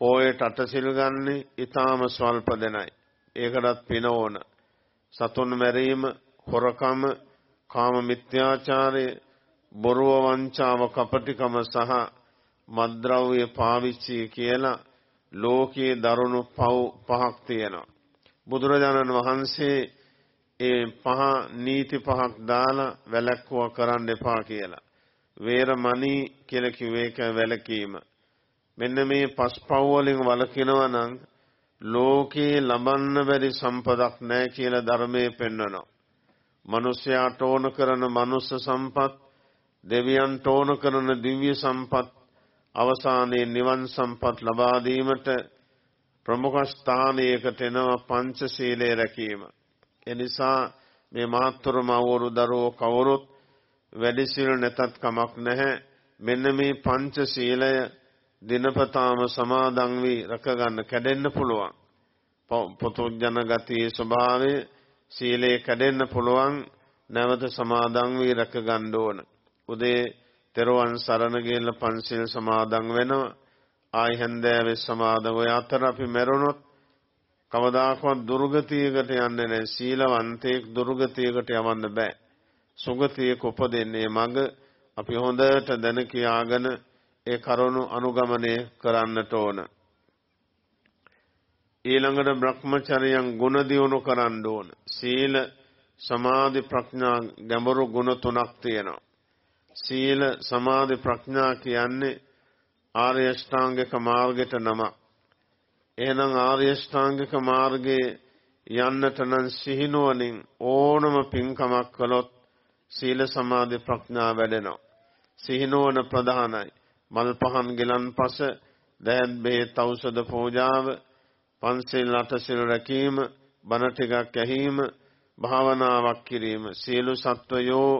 පොයට අටසිල් ගන්නේ ඊටාම ස්වල්ප දෙනයි. ඒකටත් පින ඕන. සතුන් මැරීම, හොරකම, කාම මිත්‍යාචාරය, බොරුව වංචාව කපටිකම සහ මද්ද්‍රව්‍ය පාවිච්චි කියලා ලෝකයේ දරුණු පව් පහක් තියෙනවා. බුදුරජාණන් වහන්සේ ඒ පහ නීති පහක් දාලා වැළැක්වුවා කරන්න එපා කියලා. වේරමණී කියලා කිව්වේ ඒක වැළකීම. මෙන්න මේ පස්පව් වලින් වළකිනවා නම් ලෝකේ ලබන්න බැරි සම්පතක් නැහැ කියලා ධර්මයේ පෙන්වනවා. මිනිස්යාට ඕන කරන මනුස්ස සම්පත්, දෙවියන්ට ඕන කරන දිව්‍ය සම්පත්, අවසානයේ නිවන් සම්පත් ලබා දීමට ප්‍රමුඛ ස්ථානයකට එනවා පංචශීලයේ රැකීම. ඒ නිසා මේ මාතෘ මවරු දරුවෝ කවුරුත් වැඩි සිල් නැතත් කමක් නැහැ. මෙන්න මේ පංචශීලය දිනපතාම සමාදන් වී රැකගන්න කැඩෙන්න පුළුවන්. පොතොජන ගතියේ ස්වභාවය සීලේ කැඩෙන්න පුළුවන් නැවත සමාදන් වී රැකගන්න ඕන. උදේ තෙරුවන් සරණ ගිහිල්ලා පන්සිල් සමාදන් වෙනවා. ආයි හැන්දෑවේ සමාදන් ඔය අතර අපි මැරුණොත් කවදාකවත් දුර්ගතියකට යන්නේ නැහැ. සීලවන්තයෙක් දුර්ගතියකට යවන්න බෑ. සුගතියක උපදින්නේ මඟ අපි හොඳට දැන කියාගෙන ඒ කරුණු අනුගමනය කරන්නට ඕන. ඊළඟට බ්‍රහ්මචර්යයන් ගුණ දියුණු කරන්න ඕන. සීල සමාධි ප්‍රඥා ගැඹුරු ගුණ තුනක් තියෙනවා. සීල සමාධි ප්‍රඥා කියන්නේ ආර්ය ශ්‍රාංගික මාර්ගයට නම. එහෙනම් ආර්ය ශ්‍රාංගික මාර්ගයේ යන්නට නම් සිහිනුවණින් ඕනම පින්කමක් කළොත් සීල සමාධි ප්‍රඥා වැඩෙනවා. සිහිනුවණ ප්‍රධානයි. මල් පහන් ගෙලන් පස දැන් බෙහෙත් ඖෂධ පූජාව පන්සිල් අටසිල් රැකීම බණ ටිකක් ඇහිීම භාවනාවක් කිරීම සියලු සත්වයෝ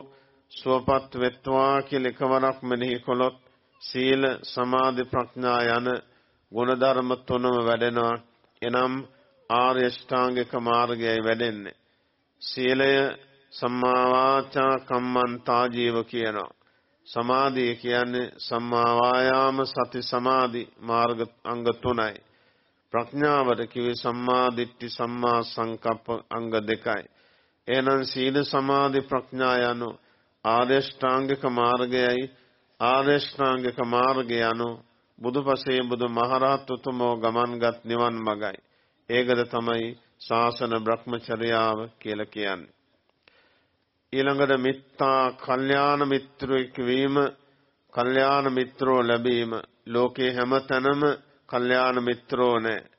සුවපත් වෙත්වා කියලා එකවරක් මෙනෙහි කළොත් සීල සමාධි ප්‍රඥා යන ගුණධර්ම තුනම වැඩෙනවා එනම් ආර්ය ශ්‍රාංගික මාර්ගයයි වැඩෙන්නේ සීලය සම්මා වාචා කම්මන්තා ජීව කියනවා සමාධිය කියන්නේ සම්මා වායාම සති සමාධි මාර්ග අංග තුනයි. ප්‍රඥාවට කිව්වේ සම්මා දිට්ඨි සම්මා සංකප්ප අංග දෙකයි. එහෙනම් සීල සමාධි ප්‍රඥා යනු ආදේශාංගික මාර්ගයයි ආදේශාංගික මාර්ගය යනු බුදුපසේ බුදු මහරහත් උතුමෝ ගමන්ගත් නිවන් මගයි. ඒකද තමයි ශාසන බ්‍රහ්මචර්යාව කියලා කියන්නේ. ඊළඟට මිත්තා කල්යාණ මිත්‍රයෙක් වීම කල්යාණ මිත්‍රෝ ලැබීම ලෝකේ හැමතැනම කල්යාණ මිත්‍රෝ නැහැ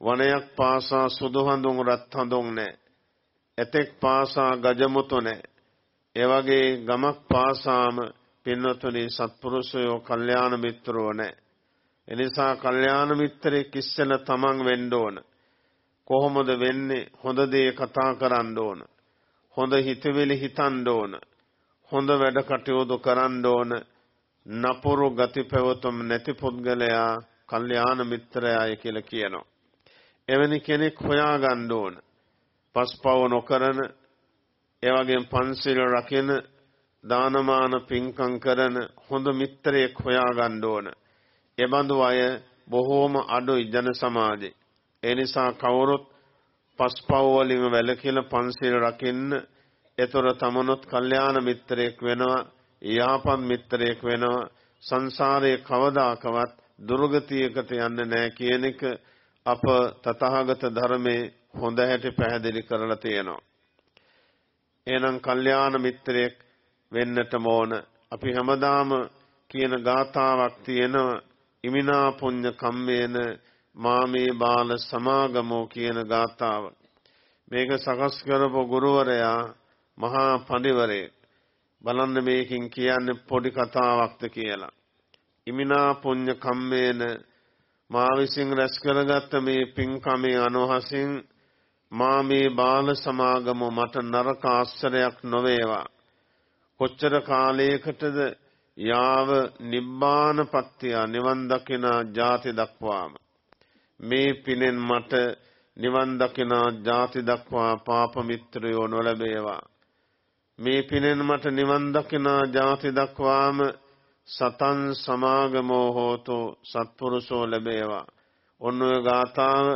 වනයක් පාසා සුදු හඳුන් රත් හඳුන් නැහැ. එතෙක් පාසා ගජමුතු නැහැ. ඒ වගේ ගමක් පාසාම පින්නතුනි සත්පුරුෂයෝ කල්යාණ මිත්‍රෝ නැහැ. එනිසා කල්යාණ මිත්‍රෙක් ඉස්සෙල්ලා තමන් වෙන්න ඕන. කොහොමද වෙන්නේ? හොඳ දේ කතා කරන්න ඕන. හොඳ හිතවිලි හිතන්න ඕන. හොඳ වැඩ කටයුතු කරන්න ඕන. නපුරු ගති පැවතුම් නැති පුද්ගලයා කල්යාණ මිත්‍රයාය කියලා කියනවා. එවැනි කෙනෙක් හොයාගන්න ඕන. පස්පව නොකරන, ඒ වගේම පන්සිල් රකින, දානමාන පින්කම් කරන හොඳ මිත්‍රයෙක් හොයාගන්න ඕන. එබඳු අය බොහෝම අඩුයි ජන සමාජේ. ඒ නිසා කවුරුත් පස්පව් වලින් වැළකීලා පන්සිල් රකින්න එතොර තමනුත් කල්යාණ මිත්‍රයෙක් වෙනවා යහපත් මිත්‍රයෙක් වෙනවා සංසාරයේ කවදාකවත් දුර්ගතියකට යන්නේ නැහැ කියන එක අප තථාගත ධර්මයේ හොඳ හැටි පැහැදිලි කරලා තියෙනවා. එහෙනම් කල්යාණ මිත්‍රයෙක් වෙන්නටම ඕන. අපි හැමදාම කියන ගාතාවක් තියෙනවා ඉමිනා පුඤ්ඤ කම්මේන මාමේ බාල සමාගමෝ කියන ගාතාව. මේක සකස් කරපු ගුරුවරයා මහා පඬිවරයෙක්. බලන්න මේකෙන් කියන්නේ පොඩි කතාවක්ද කියලා. ඉමිනා පුඤ්ඤ කම්මේන මා විසින් රැස් කරගත්ත මේ පින්කමේ අනුහසින් මා මේ බාල සමාගම මට නරක ආශ්‍රයක් නොවේවා. කොච්චර කාලයකටද යාව නිබ්බාන පත්‍ය නිවන් දකින ජාති දක්වාම. මේ පිනෙන් මට නිවන් දකින ජාති දක්වා පාප මිත්‍රයෝ නොලැබේවා. මේ පිනෙන් මට නිවන් දකින ජාති දක්වාම සතන් සමාගමෝ හෝතෝ සත්පුරුෂෝ ලැබේවා. ඔන්න ඔය ගාථාව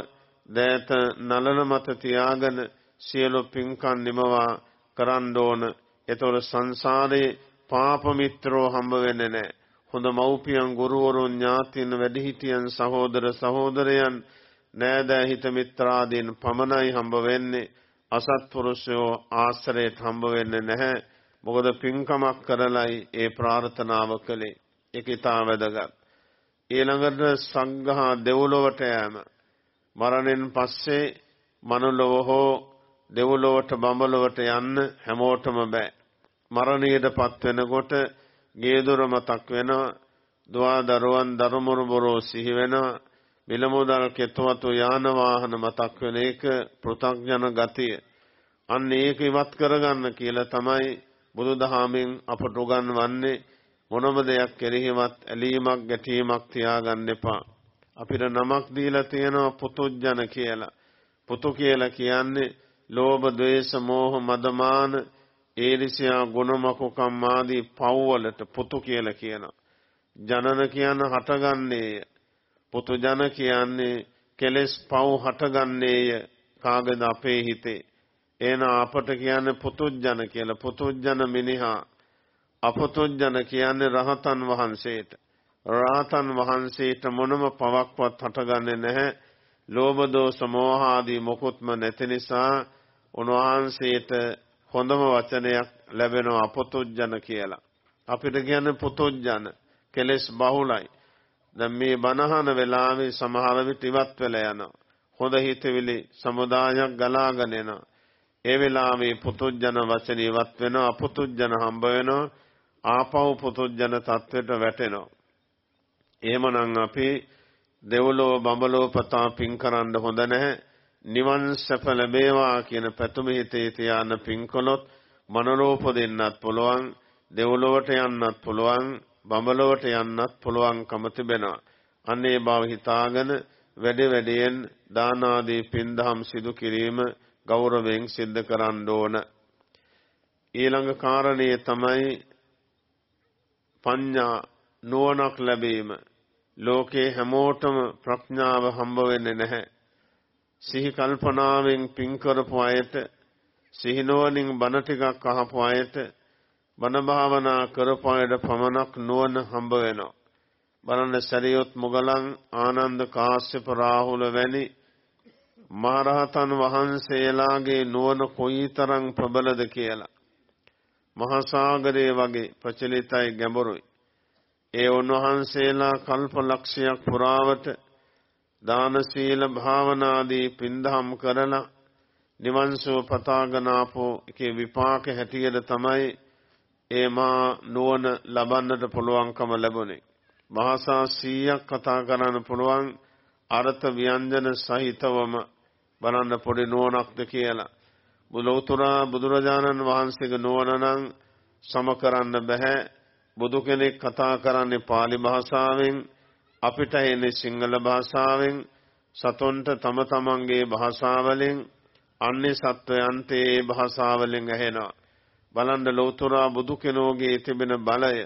දෑත නලන මත තියාගෙන සියලු පින්කම් නිමවා කරන්න ඕන. එතකොට සංසාරේ පාප මිත්‍රෝ හම්බ වෙන්නේ නැහැ. හොඳ මව්පියන් ගුරුවරුන් ඥාතීන් වැඩිහිටියන් සහෝදර සහෝදරයන් නෑදෑ හිත මිත්‍රාදීන් පමණයි හම්බ වෙන්නේ. අසත්පුරුෂයෝ ආශ්‍රයයට හම්බ වෙන්නේ නැහැ. මොකද පින්කමක් කරලයි ඒ ප්‍රාර්ථනාව කළේ. ඒක ඉතා වැදගත්. ඊළඟට සංඝහා දෙව්ලොවට යෑම. මරණයෙන් පස්සේ මනුලොව හෝ දෙව්ලොවට බඹලොවට යන්න හැමෝටම බෑ. මරණයටපත් වෙනකොට ගේදොර මතක් වෙනවා දුවා දරුවන් දරුමුරු බොරෝ සිහි වෙනවා මිලමුදල් කෙතවතු යාන වාහන මතක් වෙන එක පෘථග්ජන ගතිය. අන්න ඒක ඉවත් කරගන්න කියලා තමයි බුදුදහමෙන් අපට උගන්වන්නේ. මොනම දෙයක් කෙරෙහිවත් ඇලීමක් ගැටීමක් තියාගන්න එපා. අපිට නමක් දීලා තියෙනවා පුතුජන කියලා පුතු කියලා කියන්නේ ලෝභ ද්වේෂ මෝහ මදමාන ඒරිසියා ගුණමකුකම් ආදී පව්වලට පුතු කියලා කියනවා. ජනන කියන හටගන්නේය. පුතු ජන කියන්නේ කෙලෙස් පව් හටගන්නේය කාගේද අපේ හිතේ. එන අපට කියන්නේ පුතුජන කියලා. පුතුජන මිනිහා අපතුජන කියන්නේ රහතන් වහන්සේට. රහතන් වහන්සේට මොනම පවක්වත් හටගන්නේ නැහැ. ලෝභ දෝෂ මෝහ ආදී මොකුත්ම නැති නිසා උන්වහන්සේට හොඳම වචනයක් ලැබෙනවා අපොතුජන කියලා. අපිට කියන්නේ පුතුජන කෙලස් බහුලයි. දැන් මේ බනහන වෙලාවේ සමහර විට ඉවත් වෙලා යනවා. හොඳ හිතවිලි සමුදායක් ගලාගෙන එනවා. ඒ වෙලාවේ පුතුජන වචන ඉවත් වෙනවා අපොතුජන හම්බ වෙනවා. ආපහු පුතුජන තත්වයට වැටෙනවා. එහෙමනම් අපි දෙව්ලෝ බඹලෝ පතා පින් කරන්න හොඳ නැහැ. නිවන් සැප ලැබේවා කියන පැතුම හිතේ තියාන පින්කොලොත් මනරෝප දෙන්නත් පුළුවන් දෙව්ලොවට යන්නත් පුළුවන් බඹලොවට යන්නත් පුළුවන්කම තිබෙනවා. අන්නේ බව හිතාගෙන වැඩ වැඩියෙන් දාන ආදී පින්දහම් සිදු කිරීම ගෞරවයෙන් සිද්ධ කරන්න ඕන. ඊළඟ කාරණේ තමයි පඤ්ඤා නුවණක් ලැබීම. ලෝකේ හැමෝටම ප්‍රඥාව හම්බ වෙන්නේ නැහැ. සිහි කල්පනාවෙන් පින් කරපු අයට සිහිනුවණින් බණ ටිකක් අහපු අයට බණ භාවනා කරපු අයට පමණක් නුවණ හම්බ වෙනවා. බලන්න සරියොත් මුගලන් ආනන්ද කාශ්‍යප රාහුල වැනි මහරහතන් වහන්සේලාගේ නුවණ කොයිතරම් ප්‍රබලද කියලා. මහා සාගරයේ වගේ ප්‍රචලිතයි ගැඹුරුයි. ඒ උන්වහන්සේලා කල්ප ලක්ෂයක් පුරාවට දාන සීල භාවනාදී පින්දහම් කරලා නිවන් සුව පතාගෙන ආපු එකේ විපාක හැටියට තමයි ඒ මා නුවණ ලබන්නට පුළුවන්කම ලැබුණේ. භාෂා 100ක් කතා කරන්න පුළුවන් අර්ථ ව්‍යංජන සහිතවම බලන්න පොඩි නුවණක්ද කියලා. බුලෝතුරා බුදුරජාණන් වහන්සේගේ නුවණ නම් සම කරන්න බෑ. බුදු කෙනෙක් කතා කරන්නේ pāli භාෂාවෙන් අපිට එන්නේ සිංහල භාෂාවෙන් සතුන්ට තම තමන්ගේ භාෂාවලින් අන්නේ සත්වයන්තේ භාෂාවලින් ඇහෙනවා. බලන්න ලෞතුරා බුදු කෙනෝගේ තිබෙන බලය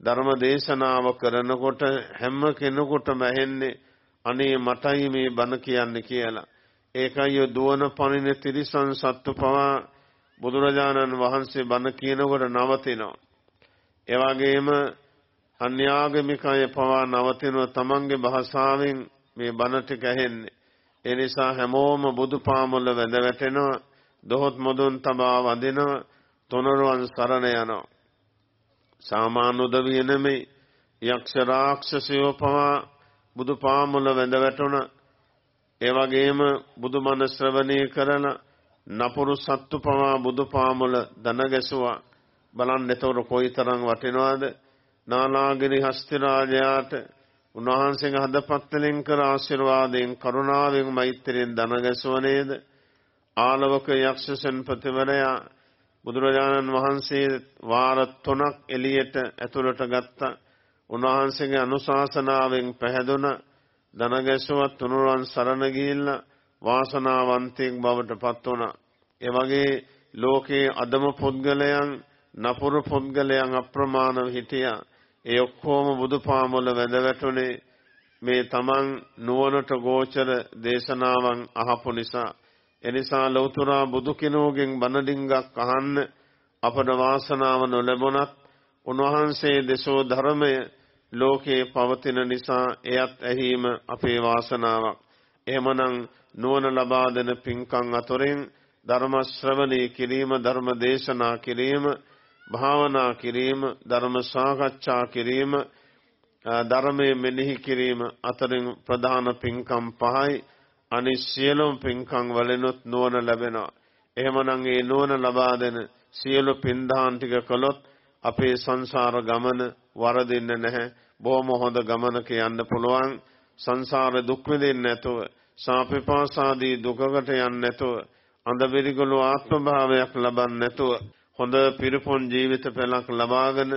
ධර්ම දේශනාව කරනකොට හැම කෙනෙකුටම ඇහෙන්නේ අනේ මටයි මේ බණ කියන්නේ කියලා. ඒකයි දුවන පණින තිරිසන් සත්තු පවා බුදුරජාණන් වහන්සේ බණ කියනකොට නවතිනවා. ඒ වගේම අන්‍යාගමික අය පවා නවතිනව තමන්ගේ භාෂාවෙන් මේ බණ ටික ඇහෙන්නේ. ඒ නිසා හැමෝම බුදුපාමුල වැඳ වැටෙනවා. දොහොත් මොදුන් තබා වඳිනවා. තොනරුවන් සරණ යනවා. සාමාන්‍ය උදවිය නෙමෙයි යක්ෂ රාක්ෂසයෝ පවා බුදුපාමුල වැඳ වැටුණ. ඒ වගේම බුදුමන ශ්‍රවණය කරන නපුරු සත්තු පවා බුදුපාමුල දන ගැසුවා. බලන්න එතකොට කොයිතරම් වටිනවද? නානාගිරි හස්තිරාජයාට උන්වහන්සේගේ හදපත්තලින් කර ආශිර්වාදයෙන් කරුණාවෙන් මෛත්‍රියෙන් දන ගැසුව නේද? ආලවක යක්ෂ සෙන්පතිවරයා බුදුරජාණන් වහන්සේ වාර 3ක් එළියට ඇතුළට ගත්තා. උන්වහන්සේගේ අනුශාසනාවෙන් පැහැදුන දන ගැසුවත් තුනුරුවන් සරණ ගිහිල්ලා වාසනාවන්තයෙක් බවට පත් වුණා. ඒ වගේ ලෝකේ අදම පුද්ගලයන් නපුරු පුද්ගලයන් අප්‍රමාණව හිටියා. ඒ ඔක්කොම බුදුපාමුල වැඳ වැටුනේ මේ තමන් නුවණට ගෝචර දේශනාවන් අහපු නිසා. එනිසා ලෞතුරා බුදු කෙනෙකුගෙන් බණ ඩිංගක් අහන්න අපට වාසනාව නොලැබුණත් උන්වහන්සේ දෙසෝ ධර්මය ලෝකේ පවතින නිසා එයත් ඇහිම අපේ වාසනාවක්. එහෙමනම් නුවණ ලබා දෙන පින්කම් අතරින් ධර්ම ශ්‍රවණී කිරීම ධර්ම දේශනා කිරීම භාවනා කිරීම ධර්ම සාකච්ඡා කිරීම ධර්මයේ මෙනෙහි කිරීම අතරින් ප්‍රධාන පින්කම් පහයි. අනිත් සියලුම පින්කම් වලිනුත් නුවණ ලැබෙනවා. එහෙමනම් ඒ නුවණ ලබා දෙන සියලු පින්දාන් ටික කළොත් අපේ සංසාර ගමන වරදින්නේ නැහැ. බොහොම හොඳ ගමනක යන්න පුළුවන්. සංසාර දුක් විඳින්න නැතුව සාපේපාසාදී දුකකට යන්නේ නැතුව අඳ බිරිගලු ආත්ම භාවයක් ලබන්නේ නැතුව හොඳ පිරිපොන් ජීවිත පෙළක් ලබාගෙන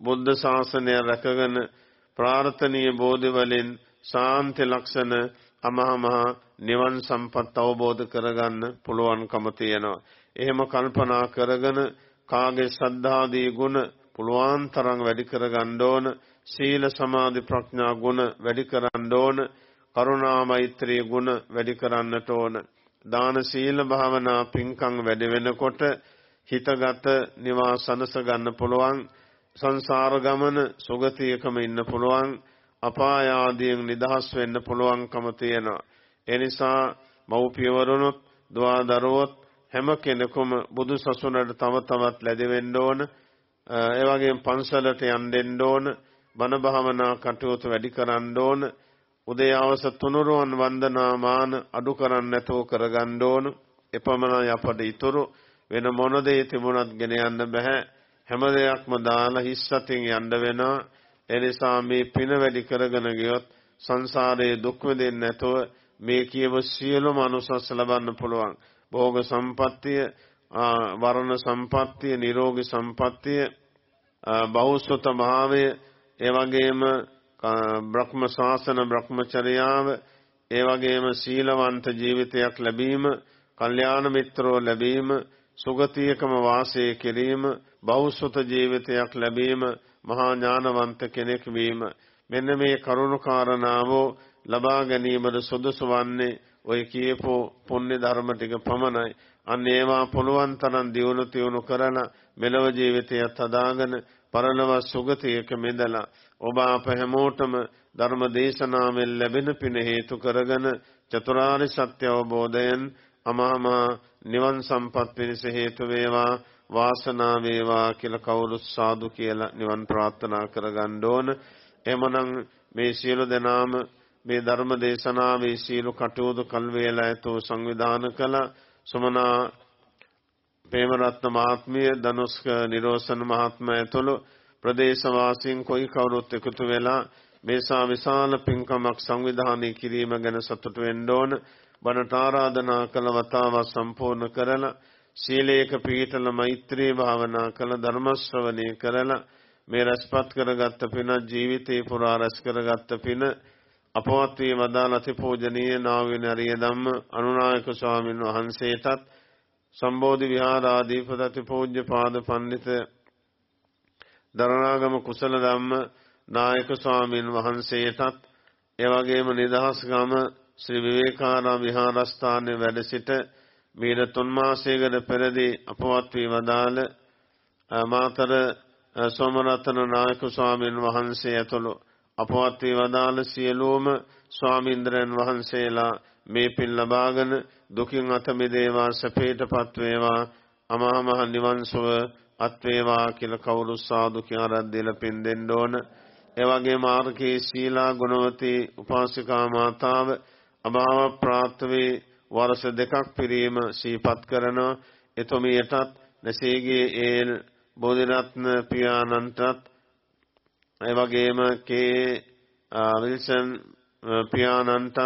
බුද්ධ ශාසනය රැකගෙන ප්‍රාර්ථනීය බෝධි වලින් ශාන්ති ලක්ෂණ අමහා නිවන් සම්පත් අවබෝධ කරගන්න පුළුවන්කම තියෙනවා. එහෙම කල්පනා කරගෙන කාගේ සද්ධාදී ගුණ පුළුවන් තරම් වැඩි කරගන්න ඕන. සීල සමාධි ප්‍රඥා ගුණ වැඩි කරන්න ඕන. කරුණා මෛත්‍රී ගුණ වැඩි කරන්නට ඕන. දාන සීල භාවනා පින්කම් වැඩි වෙනකොට හිතගත නිවාසනස ගන්න පුළුවන්. සංසාර ගමන සුගතියකම ඉන්න පුළුවන්. අපාය ආදියෙන් නිදහස් වෙන්න පුළුවන්කම තියෙනවා. ඒ නිසා මව්පියවරුනුත් දුවා දරුවොත් හැම කෙනෙකුම බුදු සසුනට තව තවත් ලැබෙ වෙන්න ඕන. ඒ වගේම පන්සලට යන්න දෙන්න ඕන. බණ භාවනා කටයුතු වැඩි කරන්න ඕන. උදේ අවස තුනුරුවන් වන්දනා මාන අඩු කරන්න නැතුව කරගන්න ඕන. එපමණයි අපට ඉතුරු. වෙන මොන දේ තිබුණත් ගෙන යන්න බෑ හැම දෙයක්ම දාලා හිස් අතින් යන්න වෙනවා. ඒ නිසා මේ පින වැඩි කරගෙන ගියොත් සංසාරයේ දුක් විඳින්න නැතුව මේ කියව සියලුම අනුසස් ලබන්න පුළුවන්. භෝග සම්පත්තිය වර්ණ සම්පත්තිය නිරෝගී සම්පත්තිය බෞද්ධත භාවය ඒ වගේම බ්‍රහ්ම ශාසන බ්‍රහ්මචර්යාව ඒ වගේම සීලවන්ත ජීවිතයක් ලැබීම කල්යාණ මිත්‍රෝ ලැබීම සුගතියකම වාසය කිරීම බෞසුත ජීවිතයක් ලැබීම මහා ඥානවන්ත කෙනෙක් වීම. මෙන්න මේ කරුණු කාරණාවෝ ලබා ගැනීමට සුදුසු වන්නේ ඔය කියපෝ පුණ්‍ය ධර්ම ටික පමණයි. අන්න ඒවා පුළුවන් තරම් දියුණු තියුණු කරලා මෙලව ජීවිතයත් හදාගෙන පරලොව සුගතියක මෙදලා ඔබ අප හැමෝටම ධර්ම දේශනාවෙන් ලැබෙන පින හේතු කරගෙන චතුරාර්ය සත්‍ය අවබෝධයෙන් අමාමා නිවන් සම්පත් පිණිස හේතු වේවා වාසනාව වේවා කියලා කවුරුත් සාදු කියලා නිවන් ප්‍රාර්ථනා කරගන්න ඕන. එමනම් මේ සියලු දෙනාම මේ ධර්ම දේශනාවේ සීල කටයුතු කල් වේලා ඇතෝ සංවිධාන කළ සුමනා ප්‍රේමරත්න මහත්මිය ධනුස්ක නිරෝෂණ මහත්මයා ඇතුළු ප්‍රදේශවාසීන් කොයි කවුරුත් එකතු වෙලා මේසා විශාල පින්කමක් සංවිධානය කිරීම ගැන සතුටු වෙන්න ඕන බණට ආරාධනා කළ වතාව සම්පූර්ණ කරලා ශීලයක පීඨල මෛත්‍රී භාවනා කළ ධර්ම ශ්‍රවණය කරලා මේ රැස්පත් කරගත්ත පින ජීවිතේ පුරා රැස් කරගත්ත පින අපවත් වී වදාළ අතිපූජනීය නාවින අරිය ධම්ම අනුනායක ස්වාමීන් වහන්සේටත් සම්බෝධි විහාරාධිපති පූජ්‍ය පාද පඬිත දරණාගම කුසල ධම්ම නායක ස්වාමීන් වහන්සේටත් එවැගේම නිදහස් ගම ශ්‍රී විවේකාරාම විහාරස්ථානයේ වැඩ සිට මීට තුන් මාසයකට පෙරදී අපවත් වී වදාළ මාතර සෝමරතන නායක ස්වාමීන් වහන්සේ ඇතුළු අපවත් වී වදාළ සියලුම ස්වාමීන්ද්‍රයන් වහන්සේලා මේ පින් ලබාගෙන දුකින් අත මිදේවා සැපේටපත් වේවා අමහා මහ නිවන් සුව අත් වේවා කියලා කවුරු සාදු කියන රද්දෙල පින් දෙන්න ඕන. ඒ වගේම ආර්කේ ශීලා ගුණවතී උපාසිකා මාතාව අභාව ප්‍රාප්තවේ වර්ෂ දෙකක් පිරීම සීපත් කරන එතුමියටත් නැසේගේ ඒල් බෝධිරත්න පියාණන්ටත් ඒ වගේම කේ විල්සන් පියාණන්ටත්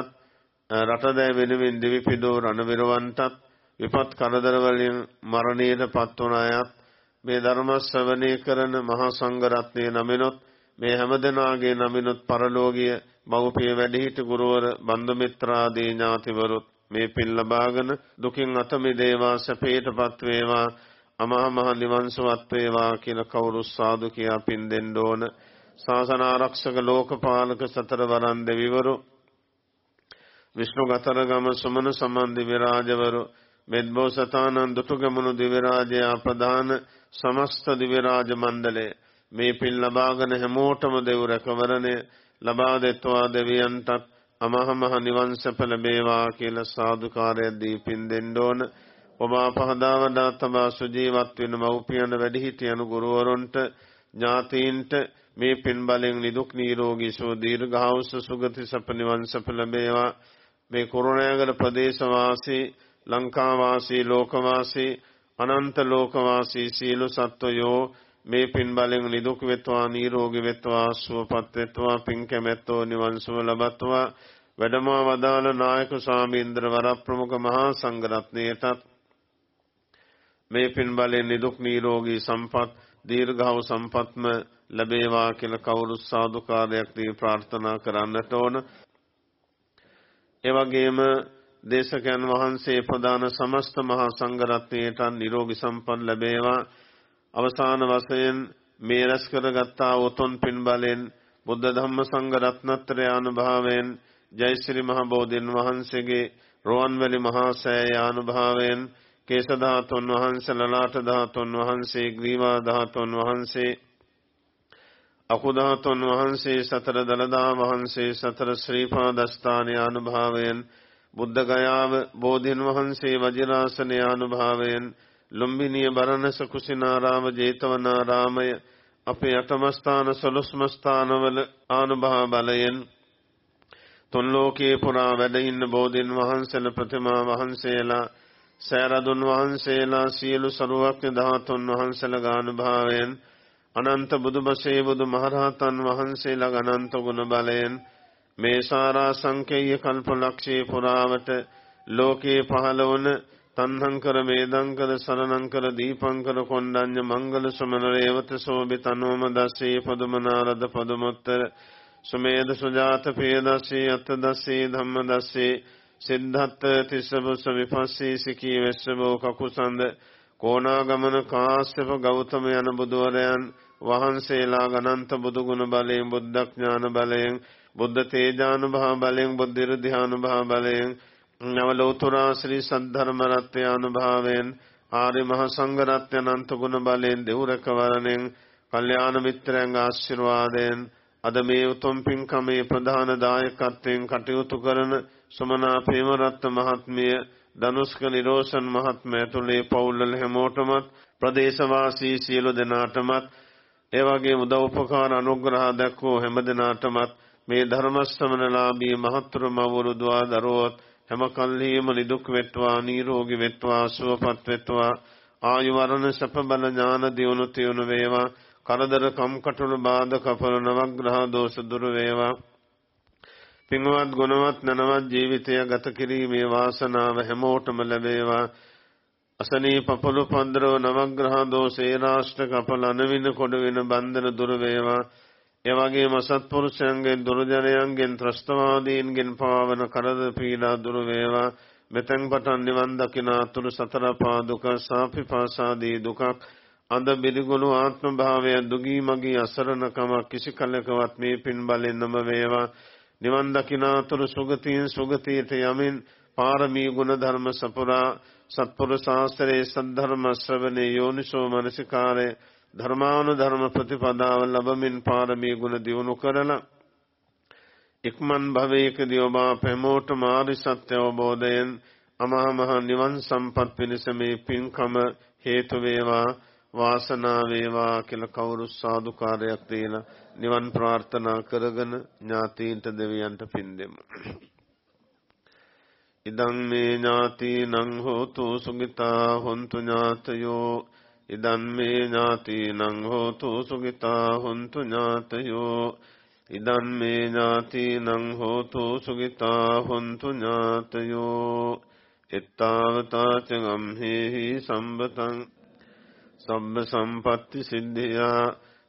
රටදෑ වෙනුවෙන් දිවිපිදෝ රණවිරවන්ටත් විපත් කරදර වලින් මරණයට පත් වුණ අයත් මේ ධර්ම ශ්‍රවණය කරන මහා සංඝ රත්නයේ නමිනුත් මේ හැමදෙනාගේ නමිනුත් පරලෝකීය මව්පිය වැඩිහිටි ගුරුවර බන්දු මිත්‍රාදී ඥාතිවරුත් මේ පින් ලබාගෙන දුකින් අත මිදේවා සැපයටපත් වේවා අමහා මහ නිවන් සුවත් වේවා කියලා කවුරු සාදු කියා පින් දෙන්න ඕන. ශාසන ආරක්ෂක ලෝකපාලක සතර වරන් දෙවිවරු විෂ්ණු ගතරගම සුමන සම්බන්ධි විරාජවරු මෙද්බෝසතානන් දුටුගමනු දිවිරාජයා ප්‍රධාන සමස්ත දිවිරාජ මණ්ඩලය මේ පින් ලබාගෙන හැමෝටම දෙව් රැකවරණය ලබා දෙත්වා දෙවියන්ටත් අමහ මහ නිවන් සැප ලැබේවා කියලා සාදුකාරයක් දී පින් දෙන්න ඕන. ඔබ පහදා වඩා තබා සුජීවත් වෙන මව්පියන් වැඩිහිටියන් ගුරුවරුන්ට ඥාතීන්ට මේ පින් බලෙන් නිදුක් නිරෝගී සුව දීර්ඝායුෂ සුගති සප නිවන් සප ලැබේවා මේ කුරුණෑගල ප්‍රදේශවාසී ලංකාවාසී ලෝකවාසී අනන්ත ලෝකවාසී සීල සත්වයෝ මේ පින් බලෙන් නිදුක් වෙත්වා නිරෝගී වෙත්වා සුවපත් වෙත්වා පින් කැමැත්තෝ නිවන් සුව ලබත්වා වැඩමා වදාළ නායක ස්වාමීන්ද්‍ර වරප්‍රමුඛ මහා සංඝරත්නයටත් මේ පින් බලෙන් නිදුක් නිරෝගී සම්පත් දීර්ඝව සම්පත්ම ලැබේවා කියලා කවුරු සාදුකාරයක් දී ප්‍රාර්ථනා කරන්නට ඕන. ඒ වගේම දේශකයන් වහන්සේ ප්‍රදාන සමස්ත මහා සංඝරත්නයට නිරෝගී සම්පන්න ලැබේවා. අවසාන වශයෙන් මේ රැස් කරගත්තා උතුම් පින් බලෙන් බුද්ධ ධම්ම සංඝ රත්නත්‍රය අනුභවයෙන් ජයශ්‍රී මහ බෝධින් වහන්සේගේ රුවන්වැලි මහා සෑය අනුභවයෙන් කේශ ධාතුන් වහන්සේ ලලාට ධාතුන් වහන්සේ ග්‍රීවා ධාතුන් වහන්සේ අකු ධාතුන් වහන්සේ සතර දලදා වහන්සේ සතර ශ්‍රීපාදස්ථානය අනුභවයෙන් බුද්ධ ගයාව බෝධින් වහන්සේ වජිරාසනය අනුභවයෙන් ලුම්බිනිය බරණස කුසිනාරාම ජේතවනාරාමය අපේ අටමස්ථාන සොළොස්ම ස්ථානවල ආනුභාව බලයෙන් තුන් ලෝකයේ පුරා වැඩ ඉන්න බෝධින් වහන්සේලා ප්‍රතිමා වහන්සේලා සෑරදුන් වහන්සේලා සියලු සරුවක්ඥ ධාතුන් වහන්සේලා ගානුභාවයෙන් අනන්ත බුදුබසේ බුදු මහරහතන් වහන්සේලා අනන්ත ගුණ බලයෙන් මේ සාරා සංකේය කල්පලක්ෂයේ පුරාවට ලෝකේ පහළ වන තන්හංකර වේදංකර සරණංකර දීපංකර කොණ්ඩඤ්ඤ මංගල සමන රේවත සෝබිත අනෝම දස්සේ පදුමනාරද පදුමොත්තර සුමේද සුජාත පේදස්සේ අත්ත දස්සේ ධම්ම දස්සේ සිද්ධත්ත තිස්සබුස්ස විපස්සී සිකී වෙස්සබෝ කකුසන්ද කෝනාගමන කාශ්‍යප ගෞතම යන බුදුවරයන් වහන්සේලා ගනන්ත බුදුගුණ බලයෙන් බුද්ධඥාන බලයෙන් බුද්ධ තේජානුභාව බලයෙන් බුද්ධ ඉර්ධානුභාව බලයෙන් නව ලෝතුරා ශ්‍රී සද්ධර්ම රත්යානුභාවයෙන් ආර්ය මහ සංඝ රත්න අනන්ත ගුණ බලයෙන් දෙවුරක වරණෙන් කල්යාණ මිත්‍රයන් ආශිර්වාදයෙන් අද මේ උතුම් පින්කමේ ප්‍රධාන දායකත්වයෙන් කටයුතු කරන සුමනා ප්‍රේමරත්න මහත්මිය ධනුෂ්ක නිරෝෂන් මහත්මයා තුලේ පවුල්වල හැමෝටමත් ප්‍රදේශවාසී සියලු දෙනාටමත් ඒ වගේ උදව් උපකාර අනුග්‍රහ දක්වෝ හැම දෙනාටමත් මේ ධර්මස්සමනලාභී මහත්තුරු මවුරු දුවා දරුවොත් හැම කල්හිම නිදුක් වෙත්වා නිරෝගී වෙත්වා සුවපත් වෙත්වා. ආයු වරණ සැප බල ඥාන දියුණු තියුණු වේවා. කරදර කම්කටොළු බාධක අපල නවග්‍රහ දෝෂ දුර වේවා. පින්වත් ගුණවත් නනවත් ජීවිතය ගත කිරීමේ වාසනාව හැමෝටම ලැබේවා. අසනී පපළු පන්දරව නවග්‍රහ දෝෂේ රාෂ්ට්‍ර කපල අනවින කොට වෙන බන්ධන දුර වේවා. එවැගේම සත්පුරුෂයන්ගෙන් දුර්ජනයන්ගෙන් ත්‍රස්තවාදීන්ගෙන් පාවන කරද පීඩා දුර වේවා. මෙතෙන් පටන් නිවන් දකිනා තුරු සතර පා දුක සාපිපාසාදී දුකක්. අඳ බිරිගුණු ආත්ම භාවය දුගී මගී අසරණකම කිසි කලකවත් මේ පින් බලෙන් නම වේවා. නිවන් දකිනා තුරු සුගතියෙන් සුගතියට යමින් පාරමී ගුණ ධර්ම සපුරා. සත්පුරුෂ ශාස්ත්‍රයේ සද්ධර්ම ශ්‍රවණේ යෝනිසෝ මනසිකාරේ. ධර්මානුධර්ම ප්‍රතිපදාව ලැබමින් පාරමී ගුණ දියුණු කරලා ඉක්මන් භවයකදී ඔබ ප්‍රමෝට මාරි සත්‍ය අවබෝධයෙන් අමා මහ නිවන් සම්පත් පිණිස මේ පින්කම හේතු වේවා වාසනාව වේවා කියලා කවුරු සාදුකාරයක් දීලා නිවන් ප්‍රාර්ථනා කරගෙන ඥාතීන්ට දෙවියන්ට පින් දෙමු. ඉදං මේ ඥාතීනං හෝතු සුගිතා හොන්තු ඥාතයෝ ඉදන් මේ ඥාතීනං හෝතු සුගිතා හොන්තු ඥාතයෝ ඉදන් මේ ඥාතීනං හෝතු සුගිතා හොන්තු ඥාතයෝ එත්තාවතාච ගම්හෙහි සම්බතං සබ්බ සම්පත්ති සිද්ධියා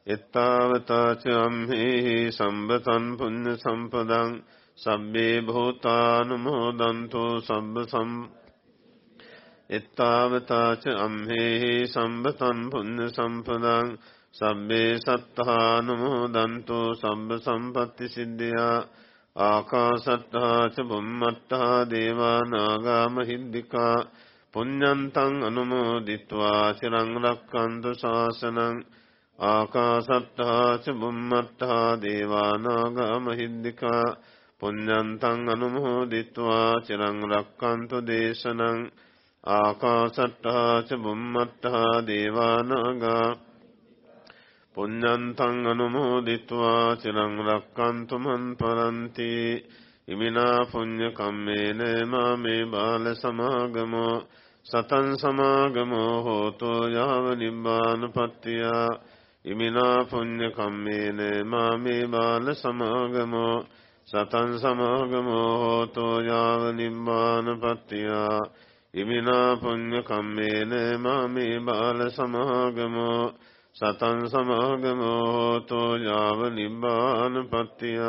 එත්තාවතාච අම්හෙහි සම්බතන් පුඤ්ඤ සම්පදං සබ්බේ භූතානුමෝදන්තෝ සබ්බ සම් එත්තාවතාච අම්හෙහි සම්බතන් පුන්න සම්පදං සබ්බේ සත්තානුමෝදන්තු සම්බ සම්පත්ති සිද්ධියා ආකාසත්තාච බුම්මත්තා දේවානාගාම හිද්දිිකා පුඤ්ඤන්තං අනුමෝදිත්වා චිරං රක්칸තු ශාසනං ආකාසත්තාච බුම්මත්තා දේවානාගාම හිද්දිිකා පුඤ්ඤන්තං අනුමෝදිත්වා චිරං රක්칸තු දේශනං ආකාසට්ටා ච බුම්මට්ටා දේවානාගා පුඤ්ඤන්තං අනුමෝදිත්වා චිරං රක්칸තු මන් පරන්ති ඉමිනා පුඤ්ඤ කම්මේන මාමේ බාල සමාගමෝ සතං සමාගමෝ හෝතෝ යාව නිබ්බානපත්තිය ඉමිනා පුඤ්ඤ කම්මේන මාමේ බාල සමාගමෝ සතං සමාගමෝ හෝතෝ යාව නිබ්බානපත්තිය ඉමිනා පුඤ්ඤ කම්මේන මාමේ බාල සමාගමෝ සතං සමාගමෝ හෝතෝ යාව නිබ්බානපත්තිය